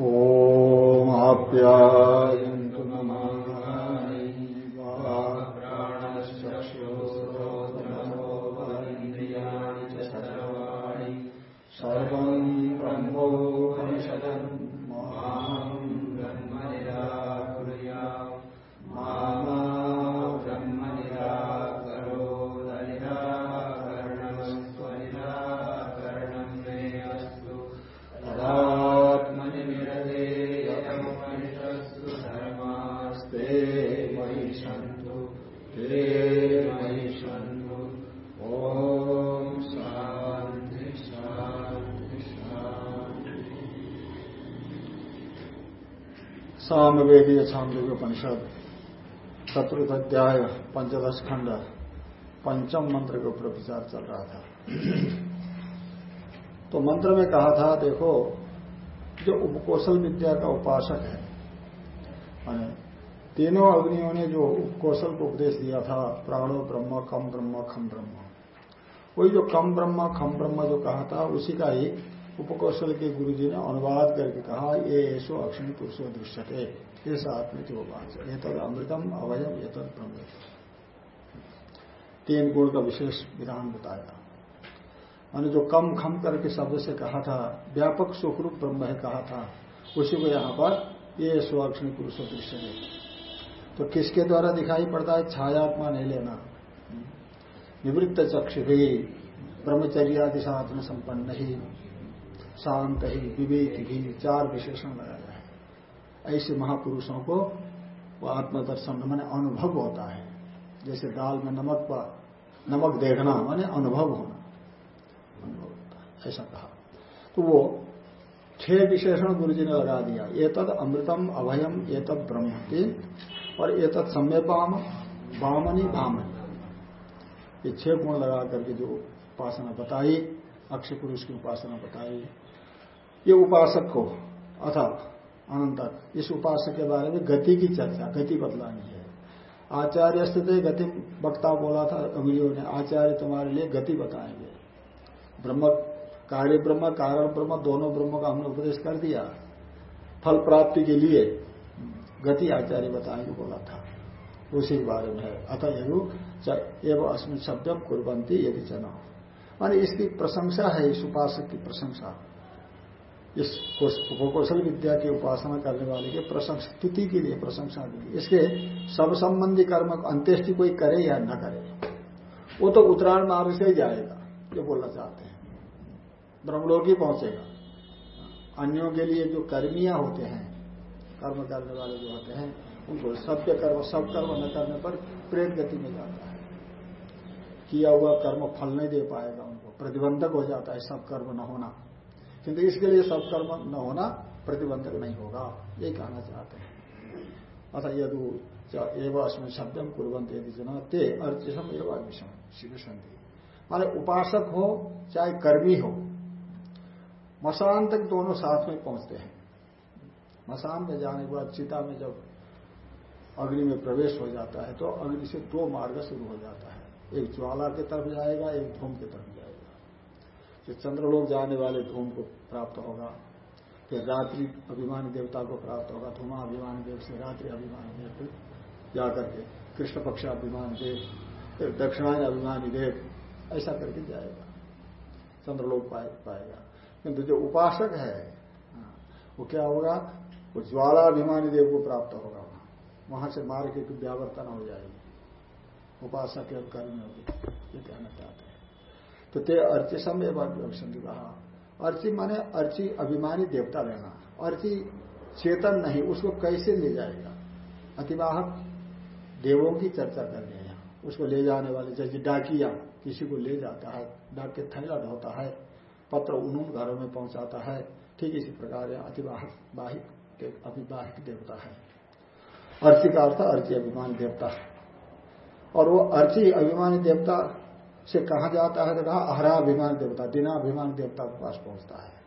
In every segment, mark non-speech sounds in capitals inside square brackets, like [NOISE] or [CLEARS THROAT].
ॐ आप्यायन्तु सामवेदीय छांदोग्य उपनिषद, चतुर्थ अध्याय, पंचदश खंड, पंचम मंत्र के ऊपर विचार चल रहा था। तो मंत्र में कहा था, देखो, जो उपकोशल विद्या का उपासक है तीनों अग्नियों ने जो उपकोशल को उपदेश दिया था, प्राणो, ब्रह्म, कम ब्रह्म, खम ब्रह्म, वही जो कम ब्रह्म, खम ब्रह्म जो कहा था, उसी का ही उपकौशल के गुरु जी ने अनुवाद करके कहा, ये ऐसो अक्षणी पुरुषो दृश्यते। इस आत्मिक उपास ये तद अमृतम अवयम ये तद तीन गुण का विशेष विधान बताया। मैंने जो कम खम करके शब्द से कहा था, व्यापक सुखरूप ब्रह्म है कहा था, उसी को यहाँ पर ये स्वाक्षणी पुरुषो दृश्य तो किसके द्वारा दिखाई पड़ता है? छायात्मा नहीं लेना। निवृत्त चक्षु भी ब्रह्मचर्यादि साधन संपन्न ही। शांत ही, विवेक भी चार विशेषण लगाया है। ऐसे महापुरुषों को वो आत्मदर्शन मैंने अनुभव होता है। जैसे दाल में नमक पर नमक देखना माने अनुभव होना। अनुभव होता है, ऐसा कहा। तो वो छह विशेषण गुरु जी ने लगा दिया। ये तद अमृतम अभयम ये तद ब्रह्म और ये तद सम्यपाम, वामनी भामनी। ये छह गुण लगा करके जो उपासना बताई, अक्षय पुरुष की उपासना बताई ये उपासक को, अर्थात अनंतर इस उपासक के बारे में गति की चर्चा, गति बदलानी है। आचार्य स्थित गति, वक्ता बोला था अभियो ने, आचार्य तुम्हारे लिए गति बताएँगे। ब्रह्म, कार्य ब्रह्म, कारण ब्रह्म, दोनों ब्रह्म का हमने उपदेश कर दिया। फल प्राप्ति के लिए गति आचार्य बताएँगे बोला था। उसी के बारे में है। अतः यु एवं अस्मिन शब्दम कुरबंती यदि जना माने इसकी प्रशंसा है, इस उपासक की प्रशंसा। इस कौशल विद्या की उपासना करने वाले के प्रशंसा स्तुति के लिए प्रशंसा के। लिए इसके सब संबंधी कर्म अंत्येष्टि कोई करे या न करे, वो तो उत्तरायण मार्ग से ही जाएगा, जो बोलना चाहते हैं। ब्रह्मलोक ही पहुंचेगा। अन्यों के लिए जो कर्मियाँ होते हैं, कर्म करने वाले जो होते हैं, उनको सत्य कर्म, सब कर्म न करने पर प्रेत गति में जाता है। किया हुआ कर्म फल नहीं दे पाएगा उनको, प्रतिबंधक हो जाता है सब कर्म न होना। किंतु इसके लिए सब कर्म न होना प्रतिबंधक नहीं होगा, ये कहना चाहते हैं। अतः यदु एवं अस्में शब्दम कुरबंत यदि जना ते अर्चिसम एवं विषम शिव संधि माने उपासक हो, चाहे कर्मी हो, मसान तक दोनों साथ में पहुँचते हैं। मसान में जाने के बाद चिता में जब अग्नि में प्रवेश हो जाता है तो अग्नि से दो मार्ग शुरू हो जाता है। एक ज्वाला की तरफ़ जाएगा, एक धूम की तरफ़ जो चंद्रलोक जाने वाले धूम को प्राप्त होगा फिर रात्रि अभिमानी देवता को प्राप्त होगा, धूमा अभिमानी देव से रात्रि अभिमान देव जाकर के कृष्ण पक्ष अभिमान देव फिर दक्षिणायन अभिमानी देव ऐसा करके जाएगा। चंद्रलोक पाएगा। किंतु जो उपासक है वो क्या होगा? वो ज्वाला ज्वालाभिमानी देव को प्राप्त होगा वहाँ। वहाँ से मार्ग की व्यावर्तन हो जाएगी। उपासक कर्म होगी, ये कहना चाहते हैं। तो ते अर्ची समय संधि कहा अर्ची माने अर्ची अभिमानी देवता लेना अर्ची चेतन नहीं, उसको कैसे ले जाएगा? अतिवाहक देवों की चर्चा करनी है। यहाँ उसको ले जाने वाले, जैसे डाकिया, किसी को ले जाता है, डाक के थैला ढोता है, पत्र उन्होंने घरों में पहुंचाता है। ठीक इसी प्रकार अतिवाहक, बाहिक अभिवाहिक देवता है। अर्ची का अर्थ अर्ची अभिमानी देवता। और वो अर्ची अभिमानी देवता से कहा जाता है तो कहा अहराभिमान देवता दिनाभिमान देवता के पास पहुँचता है।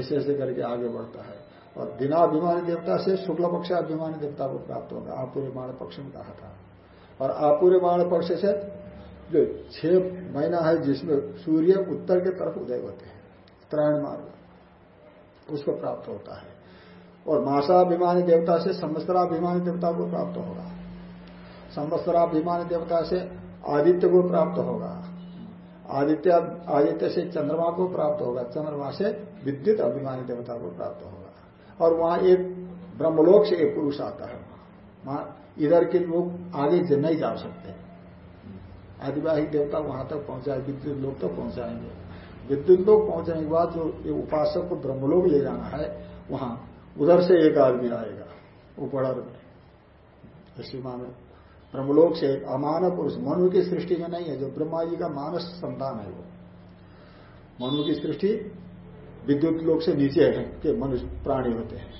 ऐसे ऐसे करके आगे बढ़ता है। और दिनाभिमानी देवता से शुक्ल पक्ष अभिमानी देवता को प्राप्त होगा। आपूर्यमाण पक्ष में कहा था। और आपूर्यमाण पक्ष से जो छह महीना है जिसमें सूर्य उत्तर के तरफ़ उदय होते हैं उत्तरायण मार्ग, उसको प्राप्त होता है। और मासाभिमानी देवता से संवत्सराभिमानी देवता को प्राप्त होगा। संवत्सराभिमानी देवता से आदित्य को प्राप्त होगा। आदित्य आदित्य से चंद्रमा को प्राप्त होगा। चंद्रमा से विद्युत अभिमानी देवता को प्राप्त होगा। और वहाँ एक ब्रह्मलोक से एक पुरुष आता है। वहाँ इधर के लोग आगे नहीं जा सकते। आदिवासी देवता वहाँ तक पहुँचाए विद्युत लोग तक पहुंचाएँगे। विद्युत लोग पहुँचने के बाद जो ये उपासक को ब्रह्मलोक ले जाना है, वहाँ उधर से एक आदमी आएगा उपड़र में सीमा में ब्रह्मलोक से एक अमान पुरुष, मनु की सृष्टि में नहीं है, जो ब्रह्मा जी का मानस संतान है वो। मनु की सृष्टि विद्युत लोक से नीचे है कि मनुष्य, प्राणी होते हैं।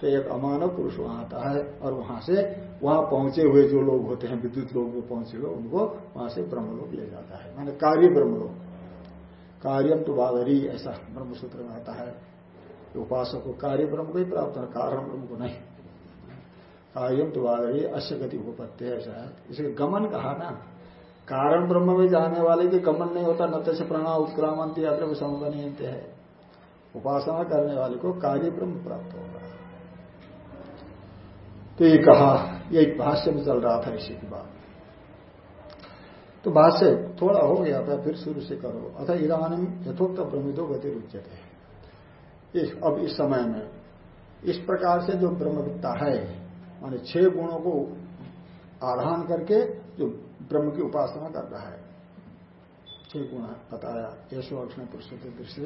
तो एक अमानव पुरुष वहाँ आता है और वहाँ से, वहाँ पहुँचे हुए जो लोग होते हैं, विद्युत लोग जो पहुँचे हुए, उनको वहाँ से ब्रह्मलोक ले जाता है। माने कार्य ब्रह्मलोक। कार्यम तो बादरी ऐसा ब्रह्मसूत्र में आता है। उपासक को कार्य ब्रह्म को ही प्राप्त है कारण ब्रह्म को नहीं। कार्यम तो बादरी अश्य गति उपत्य ऐसा। है इसे गमन कहा ना। कारण ब्रह्म में जाने वाले के गमन नहीं होता, न से प्रणा उत्क्रामंती अग्र समबनियंत है। उपासना करने वाले को कार्य ब्रह्म प्राप्त होगा। तो ये कहा यही भाष्य में चल रहा था इसी की बात। तो भाष्य थोड़ा हो गया था, फिर शुरू से करो। अतः इधानी यथोक्त ब्रह्मिदो गति इस अब इस समय में इस प्रकार से जो ब्रह्मविद्ता है माने छह गुणों को आधान करके जो ब्रह्म की उपासना कर रहा है। छह गुण बताया, यशो अक्षण पुरुष दृष्टि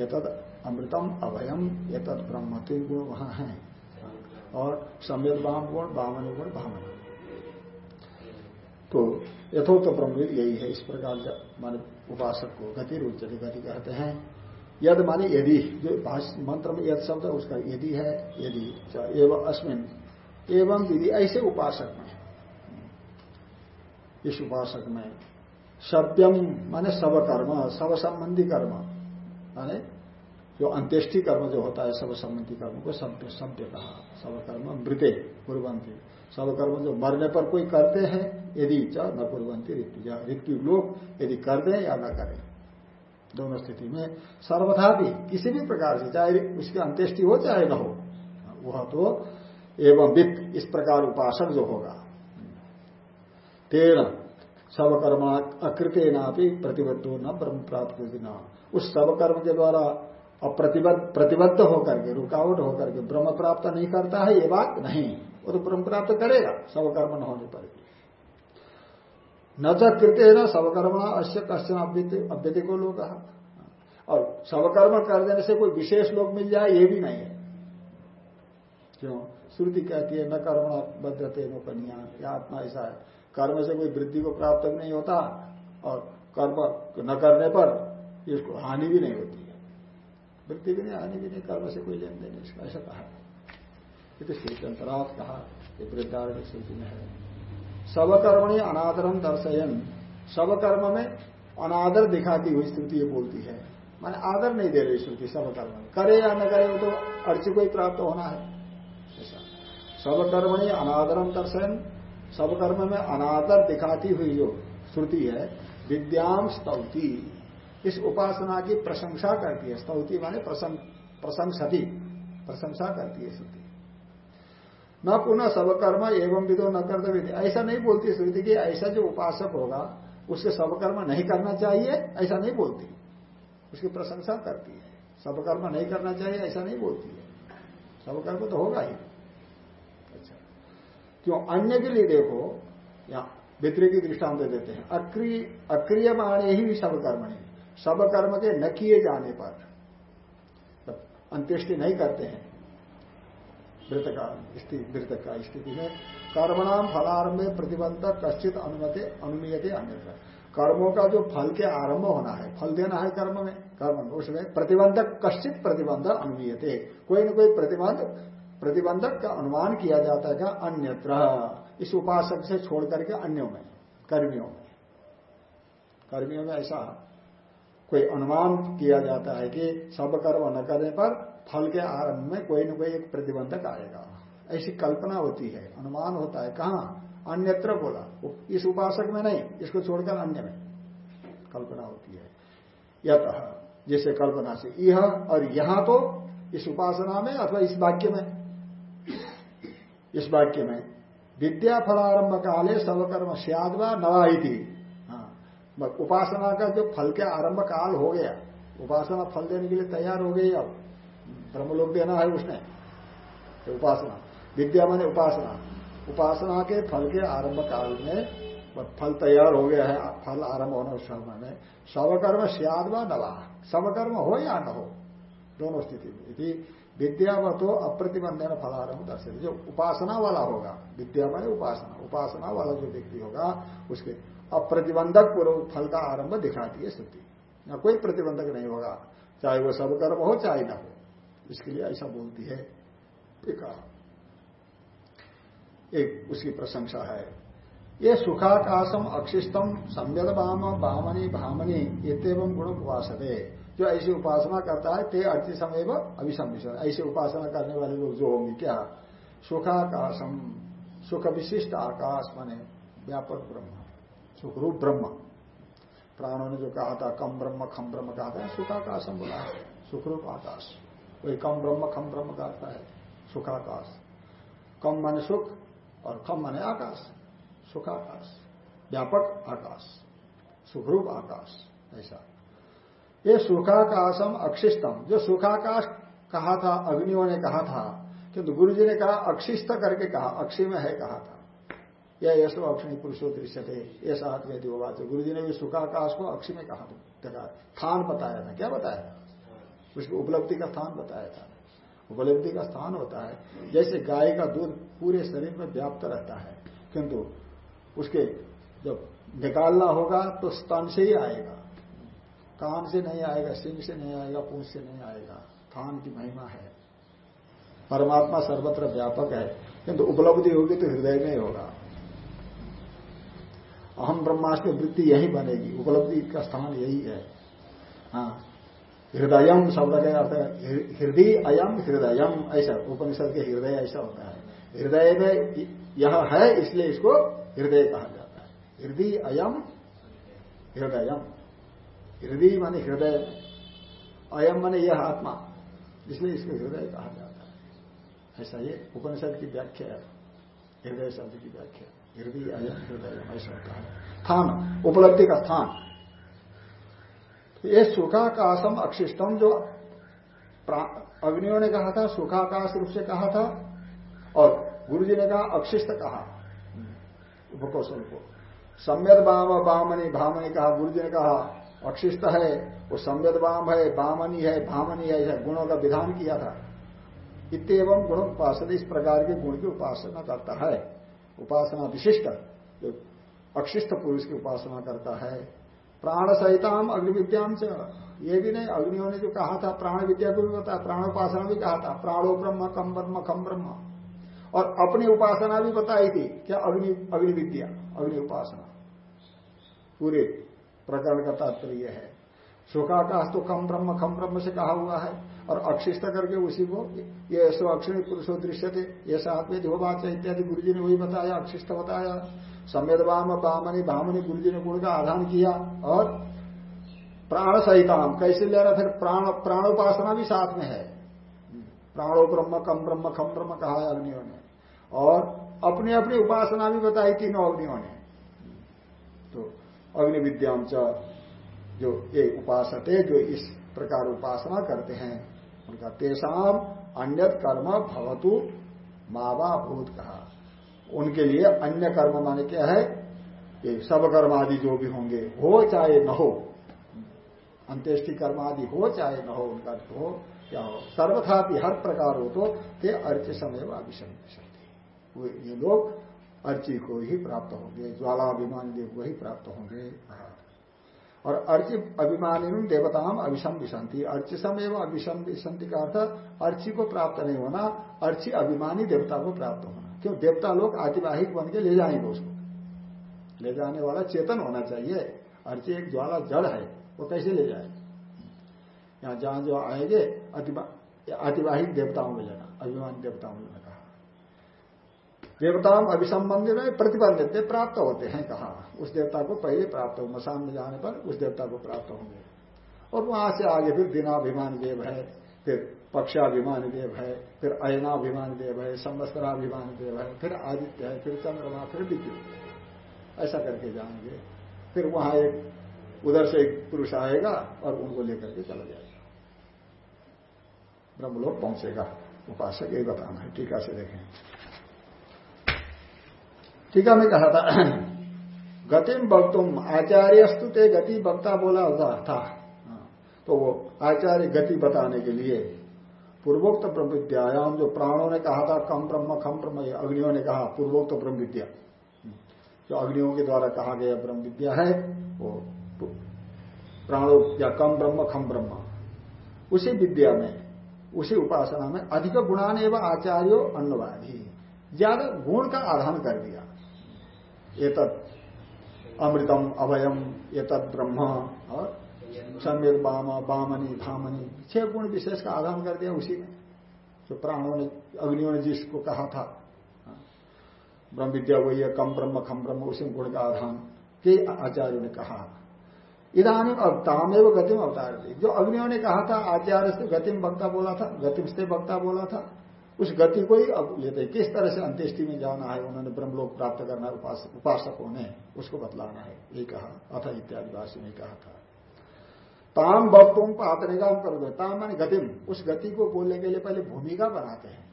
ये तद अमृतम अभयम ये तद ब्रह्म तीन गुण वहाँ है। और सम्यक वाम गुण वामन गुण वामन तो यथोक्त तो ब्रह्म यही है, इस प्रकार का मान उपासक को गति रुचि गति कहते हैं। यद माने यदि, जो मंत्र में यद शब्द है, उसका यदि है, यदि एवं अस्मिन। एवं विधि, ऐसे उपासक में। इस उपासक में सभ्यम माने सब कर्म सब संबंधी कर्म। माने जो अंत्येष्टि कर्म जो होता है सब संबंधी कर्म को सभ्य सभ्य कहा सब कर्म मृते कुरबंती सब कर्म जो मरने पर कोई करते हैं, यदि च न कुरबंती ऋतु ऋतु लोग यदि कर दें या न करें। दोनों स्थिति में सर्वथा भी किसी भी प्रकार से, चाहे उसकी अंत्येष्टि हो चाहे न हो, वह तो एवं वित्त इस प्रकार उपासक जो होगा। तेरह सब कर्म अकृत्य ना भी प्रतिबद्ध न ब्रह्म प्राप्त न। उस सब कर्म के द्वारा और प्रतिबद्ध होकर के, रुकावट होकर के ब्रह्म प्राप्त नहीं करता है, ये बात नहीं। वो तो ब्रह्म प्राप्त करेगा सब कर्म न होने पर। न तो कृत्य न सबकर्मणा अश्य कश्चन अभ्यति को लोग और सबकर्म कर देने से कोई विशेष लोग मिल जाए, ये भी नहीं है। क्यों? श्रुति कहती है, न कर्मणा बद्धते नो कन्या। आत्मा ऐसा है। कर्म से कोई वृद्धि को प्राप्त भी नहीं होता और कर्म न करने पर इसको हानि भी नहीं होती है। वृद्धि भी नहीं हानि भी नहीं, कर्म से कोई लेन देन इसका ऐसा कहा। अंतरात कहा, ये वृद्धारण श्रुति में है। सबकर्मणी अनादरम दर्शयन। सबकर्म में अनादर दिखाती हुई स्थिति ये बोलती है। माने आदर नहीं दे रही श्रुति, सबकर्म करे या न करे वो तो अर्च को ही प्राप्त होना है। सबकर्मणी अनादरम दर्शन। सबकर्म में अनादर दिखाती हुई जो श्रुति है, विद्याम स्तौती। इस उपासना की प्रशंसा करती है। स्तौति माने प्रशंसती। प्रशंसा करती है श्रुति। न पुनः सबकर्म एवं विदो न कर्तव्य ऐसा नहीं बोलती श्रुति की ऐसा जो उपासक होगा उसके सबकर्म नहीं करना चाहिए, ऐसा नहीं बोलती। उसकी प्रशंसा करती है। सबकर्म नहीं करना चाहिए, ऐसा नहीं बोलती है। सबकर्म तो होगा ही। क्यों? अन्य के लिए देखो, या वितरी की दृष्टांत दे देते हैं। अक्रिय अक्रिय माने ही सबकर्म नहीं सब कर्म के न किए जाने पर अंत्येष्टि नहीं करते हैं। मृत का मृत का स्थिति में कर्मणाम फलारंभ में प्रतिबंधक कश्चित अनुमति, अनुमीयते अन्य कर्मों का जो फल के आरंभ होना है, फल देना है कर्म में, कर्म उसमें प्रतिबंधक कश्चित प्रतिबंध अनुमीयते। कोई न कोई प्रतिबंध प्रतिबंधक का अनुमान किया जाता है अन्यत्र। इस उपासक से छोड़ करके अन्यों में, कर्मियों में। कर्मियों में ऐसा कोई अनुमान किया जाता है कि सब कर्म न करने पर फल के आरंभ में कोई न कोई एक प्रतिबंधक आएगा। ऐसी कल्पना होती है, अनुमान होता है। कहा? अन्यत्र बोला। इस उपासक में नहीं, इसको छोड़कर अन्य में कल्पना होती है। यत, जैसे कल्पना से यह और यहाँ तो इस उपासना में अथवा इस वाक्य में इस वाक्य में। विद्या फलारंभ काले सर्वकर्म सियादवा नवाई थी हाँ। उपासना का जो फल के आरंभ काल हो गया, उपासना फल देने के लिए तैयार हो गई अब। ब्रह्मलोक देना है उसने। तो उपासना। विद्या माने उपासना। उपासना के फल के आरंभ काल में फल तैयार हो गया है, फल आरंभ होने उस समय में। स्वकर्म सियाद नवा समकर्म हो या न हो? दोनों स्थिति में। विद्या व तो अप्रतिबंधन फलारंभ दर्शक जो उपासना वाला होगा विद्या माने उपासना उपासना वाला जो व्यक्ति होगा, उसके अप्रतिबंधक पूर्व फल का आरंभ दिखाती है स्थिति या कोई प्रतिबंधक नहीं होगा, चाहे वो सब कर्म हो, चाहे ना हो। इसके लिए ऐसा बोलती है एक उसकी प्रशंसा है। ये सुखाकाशम अक्षिष्टम संवेद बाम बामनी भामनी इतम गुण उपासते जो ऐसी उपासना करता है, ते अर्थ समय अभिसंविशन ऐसे उपासना करने वाले लोग जो होंगे, क्या? सुखाकाशम सुख विशिष्ट आकाश माने, व्यापक ब्रह्म। सुखरूप ब्रह्म। प्राणों ने जो कहा था, कम ब्रह्म, खम ब्रह्म कहा था सुखाकाशम बोला है सुखरूप आकाश। कोई कम ब्रह्म, खम ब्रह्म कहता है सुखाकाश कम माने सुख और खम माने आकाश। सुखाकाश व्यापक आकाश। सुखरूप आकाश, ऐसा। ये सुखाकाशम अक्षिस्तम जो सुखाकाश कहा था, अग्नियों ने कहा था, किंतु गुरु जी ने कहा अक्षिस्त करके कहा, अक्षी में है कहा था। यह यशो अक्षणी पुरुषो दृश्य थे ऐसा आत्मेदी होगा तो गुरु जी ने भी सुखाकाश को अक्षी में कहा देखा, स्थान बताया था। क्या बताया था? उसकी उपलब्धि का स्थान बताया था। उपलब्धि का स्थान होता है, जैसे गाय का दूध पूरे शरीर में व्याप्त रहता है, किंतु उसके जब निकालना होगा तो स्तन से ही आएगा। कान से नहीं आएगा, सिंह से नहीं आएगा पूछ से नहीं आएगा। स्थान की महिमा है। परमात्मा सर्वत्र व्यापक है। किंतु उपलब्धि होगी तो हृदय में होगा। अहम ब्रह्मास्म वृत्ति यही बनेगी। उपलब्धि का स्थान यही है। हाँ। हृदयम शब्द का अर्थ हृदय अयम हृदयम ऐसा। उपनिषद के हृदय ऐसा होता है। हृदय में यह है, इसलिए इसको हृदय कहा जाता है। हृदय अयम हृदयम हृदय माने हृदय अयम माने यह आत्मा। इसलिए इसको हृदय कहा जाता है। ऐसा ये उपनिषद की व्याख्या है। हृदय शब्द की व्याख्या हृदय, अयम, हृदय ऐसा होता है। स्थान, उपलब्धि का स्थान। तो ये सुखाकाशम अक्षिष्टम जो अग्नियों ने कहा था, सुखाकाश रूप से कहा था, और गुरु जी ने कहा, अक्षिष्ट कहा। उपकोशल को। सम्यद बाम, बामनी, भामनी कहा गुरु जी ने कहा अक्षिष्ट है, वो संवेद बाम है, बामनी है, भामनी है गुणों का विधान किया था। इतम गुण उपासना इस प्रकार के गुण की उपासना करता है। उपासना विशिष्ट, जो अक्षिष्ट पुरुष की उपासना करता है। प्राण सहिताम अग्निविद्याम से ये भी नहीं अग्नियों ने जो कहा था प्राण विद्या को भी बताया प्राण उपासना भी कहा था, प्राणो ब्रह्म, कम ब्रह्म, खम ब्रह्म। और अपनी उपासना भी बताई थी, क्या? अग्नि अग्नि विद्या अग्नि उपासना। पूरे प्रकरण का तात्पर्य है। सुखाकाश तो कम ब्रह्म, खम ब्रह्म से कहा हुआ है और अक्षिष्ट करके उसी को ये ऐसो अक्षिणी पुरुषो दृश्य थे, ये साथ में जो बात है इत्यादि गुरु जी ने वही बताया, अक्षिष्ट बताया। समेत बाम बामनी भामनी गुरु जी ने गुण का आधान किया और प्राण सहिताम, कैसे ले रहा फिर प्राण प्राणोपासना भी साथ में है। प्राणो ब्रह्म, कम ब्रह्म, खम ब्रह्म कहा है अग्नियों ने। और अपनी अपनी उपासना भी बताई तीनों अग्नियों ने। तो अग्नि विद्याम जो ये उपासक जो इस प्रकार उपासना करते हैं, उनका तेसाम अन्य कर्म भवतु मावा भूत कहा। उनके लिए अन्य कर्म माने क्या है? ये सब कर्म आदि जो भी होंगे, हो चाहे न हो, अंत्येष्टि कर्म आदि हो चाहे न हो, उनका हो, क्या हो, सर्वथा हर प्रकार हो तो ते अर्च समय वो ये लोग अर्ची को ही प्राप्त होंगे ज्वाला अभिमान देव को ही प्राप्त होंगे और अर्ची अभिमानी देवताम अभिषम विशांति अर्चिसम एवं अभिषम विशांति का अर्थ, अर्ची को प्राप्त नहीं होना, अर्ची अभिमानी देवता को प्राप्त होना। क्यों? देवता लोग आतिवाहिक बन के ले जाएँगे उसको। ले जाने वाला चेतन होना चाहिए। अर्ची एक ज्वाला जड़ है, वो कैसे ले जाए यहाँ जहाँ जो आएँगे आतिवाहिक देवताओं में लेना अभिमानी देवताओं में देवताओं अभिसंबंधित में प्रतिबंधित प्राप्त होते हैं कहा। उस देवता को पहले प्राप्त हो मसान में जाने पर उस देवता को प्राप्त होंगे। और वहाँ से आगे फिर दिनाभिमान देव है, फिर पक्षाभिमान देव है, फिर अयनाभिमान देव है, संवत्सराभिमान देव है, फिर आदित्य है, फिर चंद्रमा, फिर विद्युत। ऐसा करके जाएँगे। फिर वहाँ एक, उधर से एक पुरुष आएगा और उनको लेकर के चला जाएगा। ब्रह्मलोक पहुंचेगा। उपासक यही बताना है, टीका से देखें। टीका में कहा था [CLEARS THROAT] गतिम भक्तुम आचार्यस्तु ते गति वक्ता बोला होता था। तो वो आचार्य गति बताने के लिए पूर्वोक्त ब्रह्म विद्यायाम जो प्राणों ने कहा था, कम ब्रह्म, खम ब्रह्म अग्नियों ने कहा, पूर्वोक्त ब्रह्म विद्या जो अग्नियों के द्वारा कहा गया ब्रह्म विद्या है, वो प्राणों या कम ब्रह्म, खम ब्रह्म। उसी विद्या में, उसी उपासना में अधिक गुणान एवं आचार्यो अन्नवादी। ज़्यादा गुण का आधान कर दिया। ये अमृतम अभयम ये ब्रह्म और सम्यक बाम बामनी धामनी, छह गुण विशेष का आधान कर दिया उसी में जो प्राणों ने, अग्नियों ने जिसको कहा था। ब्रह्म विद्या वही है, कम ब्रह्म, खम ब्रह्म, उसी गुण का आधान के आचार्य ने कहा। इधानी अब तामेव गतिम अवतार जो अग्नियों ने कहा था, आचार्य से गतिम वक्ता बोला था, गतिम से वक्ता बोला था उस गति को ही अब लेते किस तरह से अंत्येष्टि में जाना है, उन्होंने ब्रह्मलोक प्राप्त करना है उपासकों ने उसको बतलाना है। ये कहा, अथ इत्यादि भाषा में कहा था। ताम भक्तों पातने का हम कर दो ताम मानी गतिम। उस गति को बोलने के लिए पहले भूमिका बनाते हैं।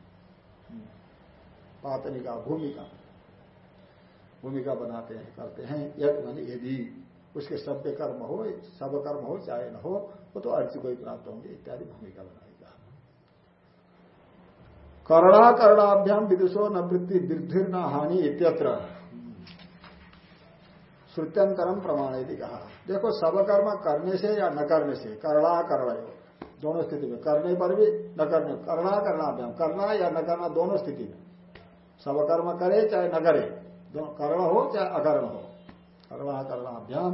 पातनिका भूमिका। भूमिका बनाते हैं, करते हैं। यद मानी यदि उसके सभ्य कर्म हो सब कर्म हो चाहे न हो, वो तो अर्थ को ही प्राप्त होंगे, इत्यादि भूमिका बनाएगा कर्णा कर्णाभ्याम विदुषो न वृत्ति वृद्धि न हानि इत्यत्र। श्रुत्यंतरम प्रमाण यदि कहा। देखो सब कर्म करने से या न करने से कर्णा कर्ण दोनों स्थिति में करने पर भी, न करने करना करणाभ्याम करना या न करना दोनों स्थिति में। सब कर्म करे चाहे न करे कर्ण हो चाहे अकर्ण हो। कर्णा कर्णाभ्याम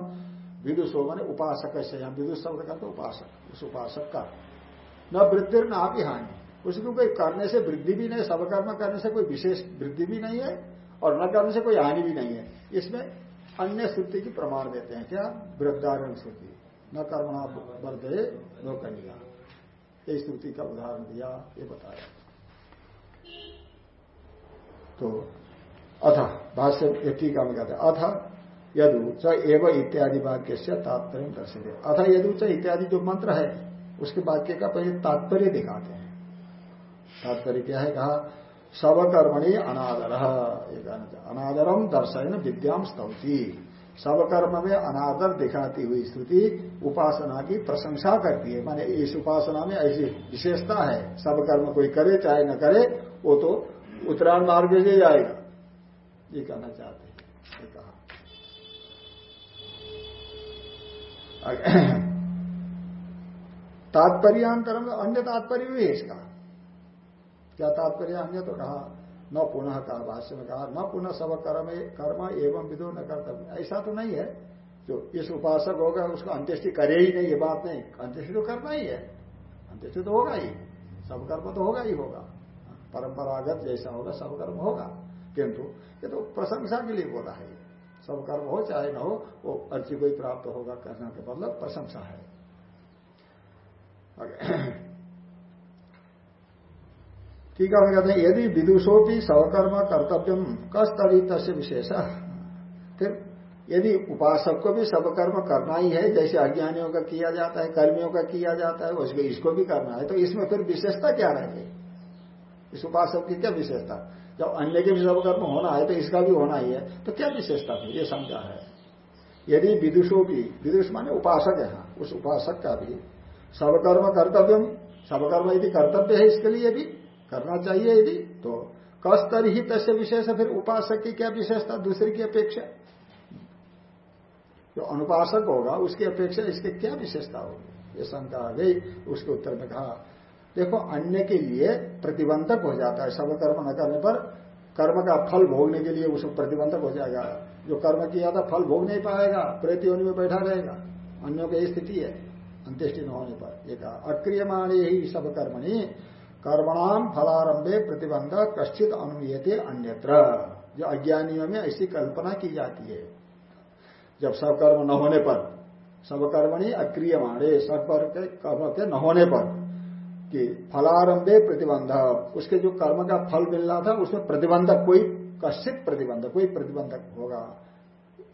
विदुष हो मैंने उपासक से विदुष शब्द का तो उपासक, उस उपासक का। न वृद्धि न आप हानि। उसको कोई करने से वृद्धि भी नहीं सब कर्म करने से कोई विशेष वृद्धि भी नहीं है और न करने से कोई हानि भी नहीं है। इसमें अन्य श्रुति की प्रमाण देते हैं। क्या? वृद्धारण श्रुति। न कर्मणा वर्धे, नो कन्या। ये श्रुति का उदाहरण दिया, ये बताया। तो अथ, भाष्य टीका में कहते अथ यदु च एव इत्यादि वाक्य से तात्पर्य दर्शित अथ यदु च इत्यादि जो मंत्र है, उसके वाक्य का पहले तात्पर्य दिखाते हैं। तात्पर्य क्या है? कहा सबकर्मणि अनादर। अनादरम दर्शन विद्याम स्तौती। सबकर्म में अनादर दिखाती हुई स्तुति उपासना की प्रशंसा करती है। माने इस उपासना में ऐसी विशेषता है सब कर्म कोई करे चाहे न करे, वो तो उत्तरायण मार्ग से जाएगा। ये कहना चाहते हैं। कहा। तात्पर्यांतरम अन्य तात्पर्य भी है इसका। क्या तात्पर्य? हमने तो कहा, न पुनः कहा, भाष्य में कहा, न पुनः सब कर्म कर्म एवं विदो न कर्तव्य। ऐसा तो नहीं है। जो इस उपासक होगा, उसको अंत्येष्टि करे ही नहीं, ये बात नहीं। अंत्येष्टि तो करना ही है। अंत्येष्टि तो होगा ही। सब कर्म तो होगा ही होगा। परंपरागत जैसा होगा, सब कर्म होगा। किंतु, ये तो प्रशंसा के लिए बोला है। सब कर्म हो, चाहे न हो, वो अर्ची को ही प्राप्त होगा कहना के मतलब प्रशंसा है। ठीक है कहते हैं, यदि विदुषो भी सवकर्म कर्तव्यम कस तरी तस्य विशेष। फिर, यदि उपासक को भी सबकर्म करना ही है, जैसे अज्ञानियों का किया जाता है, कर्मियों का किया जाता है, उसको, इसको भी करना है तो इसमें फिर विशेषता क्या रहेगी? इस उपासक की क्या विशेषता? जब अन्य के भी सबकर्म होना है तो इसका भी होना ही है तो क्या विशेषता फिर ये समझा है। यदि विदुषो भी विदुष माने उपासक है उस उपासक का भी सबकर्म कर्तव्यम सबकर्म यदि कर्तव्य है इसके लिए भी करना चाहिए यदि तो कस्तर ही तस्य विशेष, फिर उपासक की क्या विशेषता? दूसरे की अपेक्षा। जो अनुपासक होगा, उसकी अपेक्षा इसके क्या विशेषता होगी? ये शंका आ गई, उसके उत्तर में कहा, देखो, अन्य के लिए प्रतिबंधक हो जाता है, सब कर्म न करने पर कर्म का फल भोगने के लिए उसको प्रतिबंधक हो जाएगा। जो कर्म किया था, फल भोग नहीं पाएगा, प्रेत में बैठा रहेगा। अन्यों की स्थिति है, अंत्येष्टि न होने पर। एक अक्रियमाणी ही सब कर्मणी कर्मणाम फलारंभे प्रतिबंध कश्चित अनुयते अन्यत्र। जो अज्ञानियों में ऐसी कल्पना की जाती है। जब सब कर्म न होने पर, सब अक्रिय माणे सब कर्म के न होने पर कि फलारंभे प्रतिबंध, उसके जो कर्म का फल मिलना था, उसमें प्रतिबंधक कोई कश्चित प्रतिबंधक कोई प्रतिबंधक होगा।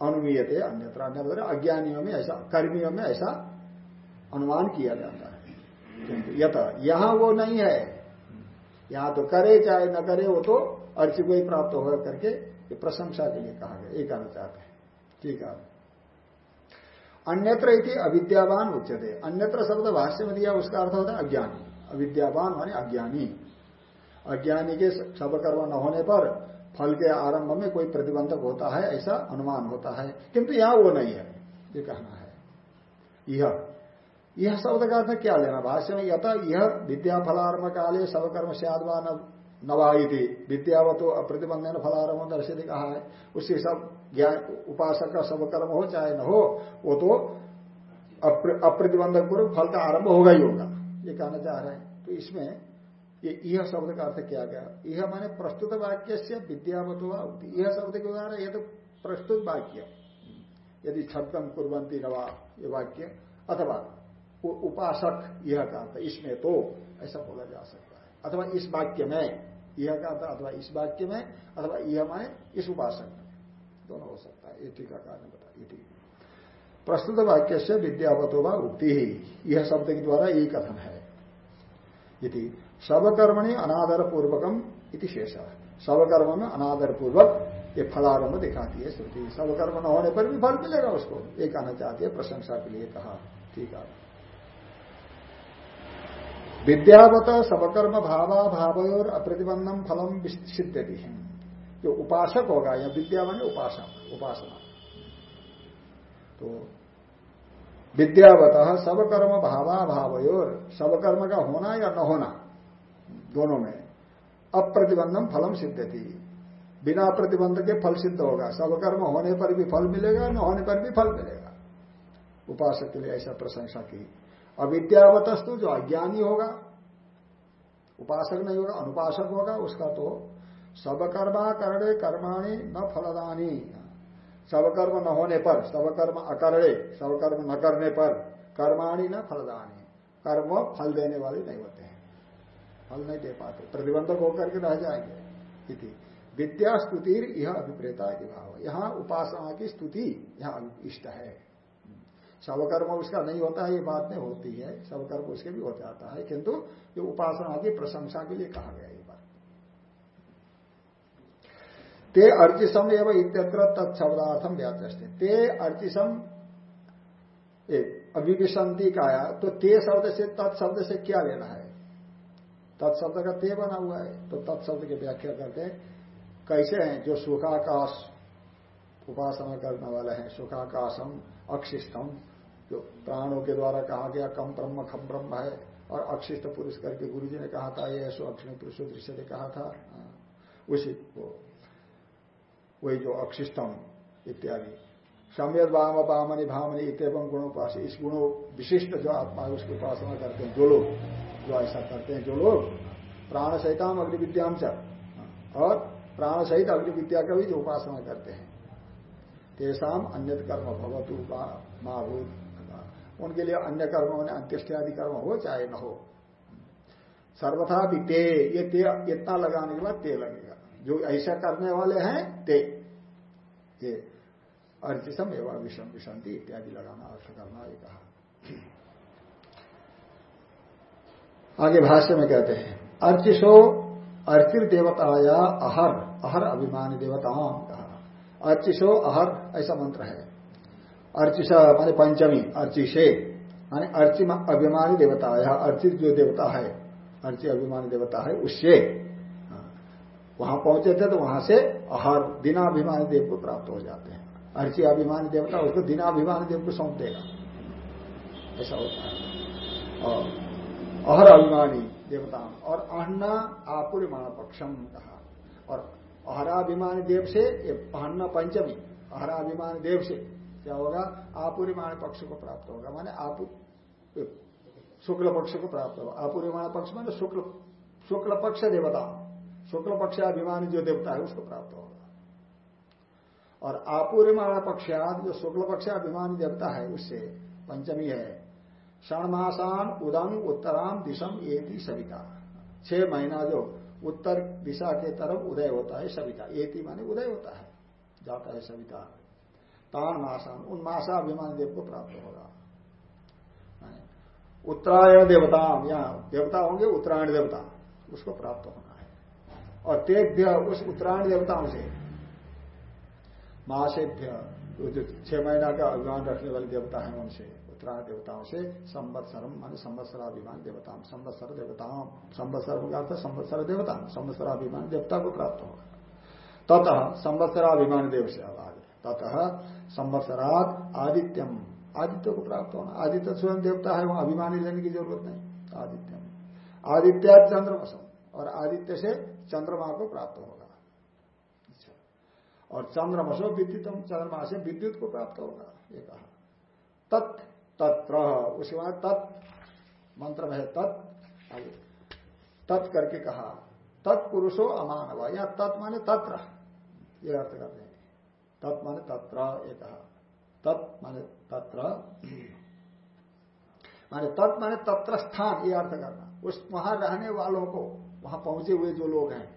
अनुमीयते अन्यत्र अन्य अज्ञानियों में ऐसा, कर्मियों में ऐसा अनुमान किया जाता है। यथ, यहाँ वो नहीं है। यहाँ तो करे चाहे न करे, वो तो अर्ची को ही प्राप्त होगा करके ये प्रशंसा के लिए कहा गया, एक कहना चाहते हैं। ठीक है। अन्यत्र इति अविद्यावान उच्चते अन्यत्र शब्द भाष्य में दिया, उसका अर्थ होता है अज्ञानी। अविद्यावान माने अज्ञानी। अज्ञानी के सब कर्म न होने पर फल के आरंभ में कोई प्रतिबंधक होता है, ऐसा अनुमान होता है। किंतु यहाँ वो नहीं है। ये कहना है। यह यह शब्द का अर्थ क्या लेना? भाष्य में यथा यह विद्या फलारंभ काले सबकर्म से आदवा नवाई थी विद्यावतो अप्रतिबंधन फलारंभ दर्शित कहा है। उससे सब ज्ञान, उपासक का सबकर्म हो चाहे न हो, वो तो अप्रतिबंधक पूर्व फल का आरंभ होगा ही होगा। ये कहना चाह रहे हैं। तो इसमें ये, यह शब्द का अर्थ क्या गया? यह माने प्रस्तुत वाक्य से विद्यावतो यह शब्द के द्वारा यह तो प्रस्तुत वाक्य। यदि छदम कुरंती नवा ये वाक्य। अथवा उपासक यह का अर्थ इसमें तो ऐसा बोला जा सकता है। अथवा इस वाक्य में यह का अथवा इस वाक्य में, अथवा यह माने इस उपासक में। दोनों हो सकता है ये टीका कारण बता, ये प्रस्तुत वाक्य से विद्यावतो व उक्ति ही, यह शब्द के द्वारा यही कथन है। यदि सबकर्मणि अनादर पूर्वकम इति शेष। सबकर्म में अनादर पूर्वक ये फलारंभ दिखाती है श्रुति। सबकर्म न होने पर भी फल मिलेगा उसको। ये कहना चाहती है प्रशंसा के लिए कहा। ठीक है। विद्यावत सबकर्म भावा भावयोर अप्रतिबंधम फलम सिद्ध जो उपासक होगा, या विद्या माने उपासक, उपासना। तो विद्यावत सबकर्म भावा भावयोर सबकर्म का होना या न होना, दोनों में अप्रतिबंधम फलम सिद्ध थी बिना प्रतिबंध के फल सिद्ध होगा। सबकर्म होने पर भी फल मिलेगा, न होने पर भी फल मिलेगा। उपासक के लिए ऐसा प्रशंसा की। अविद्यावतस्तु जो अज्ञानी होगा, उपासक नहीं होगा, अनुपासक होगा, उसका तो सबकर्मा करणे कर्माणी न फलदानी। सबकर्म न होने पर सबकर्म अकरणे सबकर्म न करने पर कर्माणी न फलदानी। कर्म फल देने वाले नहीं होते हैं। फल नहीं दे पाते। प्रतिबंधक होकर के रह जाएँगे। इति। विद्या स्तुतिर यह अभिप्रेता के भाव। यहाँ उपासना की स्तुति, यहाँ इष्ट है। सबकर्म उसका नहीं होता है, ये बात नहीं होती है। सबकर्म उसके भी हो जाता है, किंतु ये उपासना की प्रशंसा के लिए कहा गया ये बात। ते अर्चिसम एवं इत्यत्र तत्शब्दार्थम व्याचस्ते ते अर्चिसम अभिविशंति का आया। तो ते शब्द से तत्शब्द से क्या लेना है? तत्शब्द का ते बना हुआ है। तो तत्शब्द की व्याख्या करते कैसे हैं? जो सुखाकाश उपासना करने वाले हैं, सुखाकाशम, अक्षिष्टम। जो प्राणों के द्वारा कहा गया कम ब्रह्म खम ब्रह्म है और अक्षिष्ट पुरुष करके गुरु जी ने कहा था ये ऐसो अक्षिण पुरुष दृश्य ने कहा था। हाँ, उसी को वही जो अक्षिष्टम इत्यादि। सम्यद वाम वामनी भामनी इतम गुणोपास इस गुणों विशिष्ट जो आत्मा है उसकी उपासना करते हैं जो लोग जो ऐसा करते हैं जो लोग प्राण सहिताम अग्नि विद्याम हाँ, और प्राण सहित अग्नि विद्या का भी जो उपासना करते हैं। तेसाम अन्य कर्म भवतु महाभूत उनके लिए अन्य कर्म होने अंत्येष्टि कर्म हो चाहे न हो। सर्वथा भी ते, ये ते, इतना लगाने के बाद ते लगेगा। जो ऐसा करने वाले हैं, ते। ये अर्चिसम एवं विषम विषंति इत्यादि लगाना, अर्थ करना, ये कहा। आगे भाष्य में कहते हैं अर्चिशो अर्चिर देवताया अहर अहर अभिमानी देवताओं, कहा। अर्चिशो अहर, ऐसा मंत्र है। अर्चिशा माने पंचमी अर्चिशे माने अर्चि अभिमानी देवता यह अर्चित जो देवता है अर्चि अभिमानी देवता है उससे हाँ, वहाँ पहुँचे थे तो वहाँ से आहार दिनाभिमानी देव को प्राप्त हो जाते हैं। अर्ची अभिमानी देवता उसको दिनाभिमानी देव को सौंप देगा। ऐसा होता है। और अहर अभिमानी देवता और अहन्ना आपुरिमाण पक्षम कहा। और अहराभिमानी देव से ये पहन्ना पंचमी अहराभिमानी देव से क्या होगा? आपूर्यमाण पक्ष को प्राप्त होगा, माने आपू शुक्ल पक्ष को प्राप्त होगा। आपूर्यमाण पक्ष माने शुक्ल शुक्ल पक्ष देवता। शुक्ल पक्ष अभिमानी जो देवता है, उसको प्राप्त होगा। और आपूर्यमाण पक्षाद जो शुक्ल पक्ष अभिमानी देवता है, उससे पंचमी है। षणमासान उदंग उत्तराम दिशम एति सविता। छह महीना जो उत्तर दिशा के तरफ़ उदय होता है, सविता। एति माने उदय होता है, जाता है सविता। तान मासान उन मासा मासाभिमान देव को प्राप्त होगा। उत्तरायण देवताम, यहाँ देवता होंगे, उत्तरायण देवता, उसको प्राप्त होना है। और तेभ्य, उस उत्तरायण देवताओं से, मासेभ्य जो छह महीना का अभिमान रखने वाले देवता है उनसे, उत्तरायण देवताओं से, संवत्सरम, मान संवत्सराभिमान देवता संवत्सर देवताओं संवत्सर का अर्थ संवत्सर देवता संवत्सराभिमान देवता को प्राप्त होगा। ततः संवत्सराभिमान देव से अब आगे ततः संवत्सरात आदित्यम। आदित्य को प्राप्त होना। आदित्य स्वयं देवता है, वहाँ अभिमानी लेने की ज़रूरत नहीं। आदित्य आदित्य चंद्रमसम, और आदित्य से चंद्रमा को प्राप्त होगा। अच्छा। और चंद्रमसो विद्युत चंद्रमा से विद्युत को प्राप्त होगा, ये कहा। तत्, तत्र उसके बाद तत्, मंत्र में है तत् तत् करके कहा। तत्पुरुषो अमानव या तत् माने तत्र, ये अर्थ करते तत् माने तत्र तत् माने तत्र। माने तत् माने तत्र स्थान, ये अर्थ करना। उस वहाँ रहने वालों को, वहाँ पहुँचे हुए जो लोग हैं,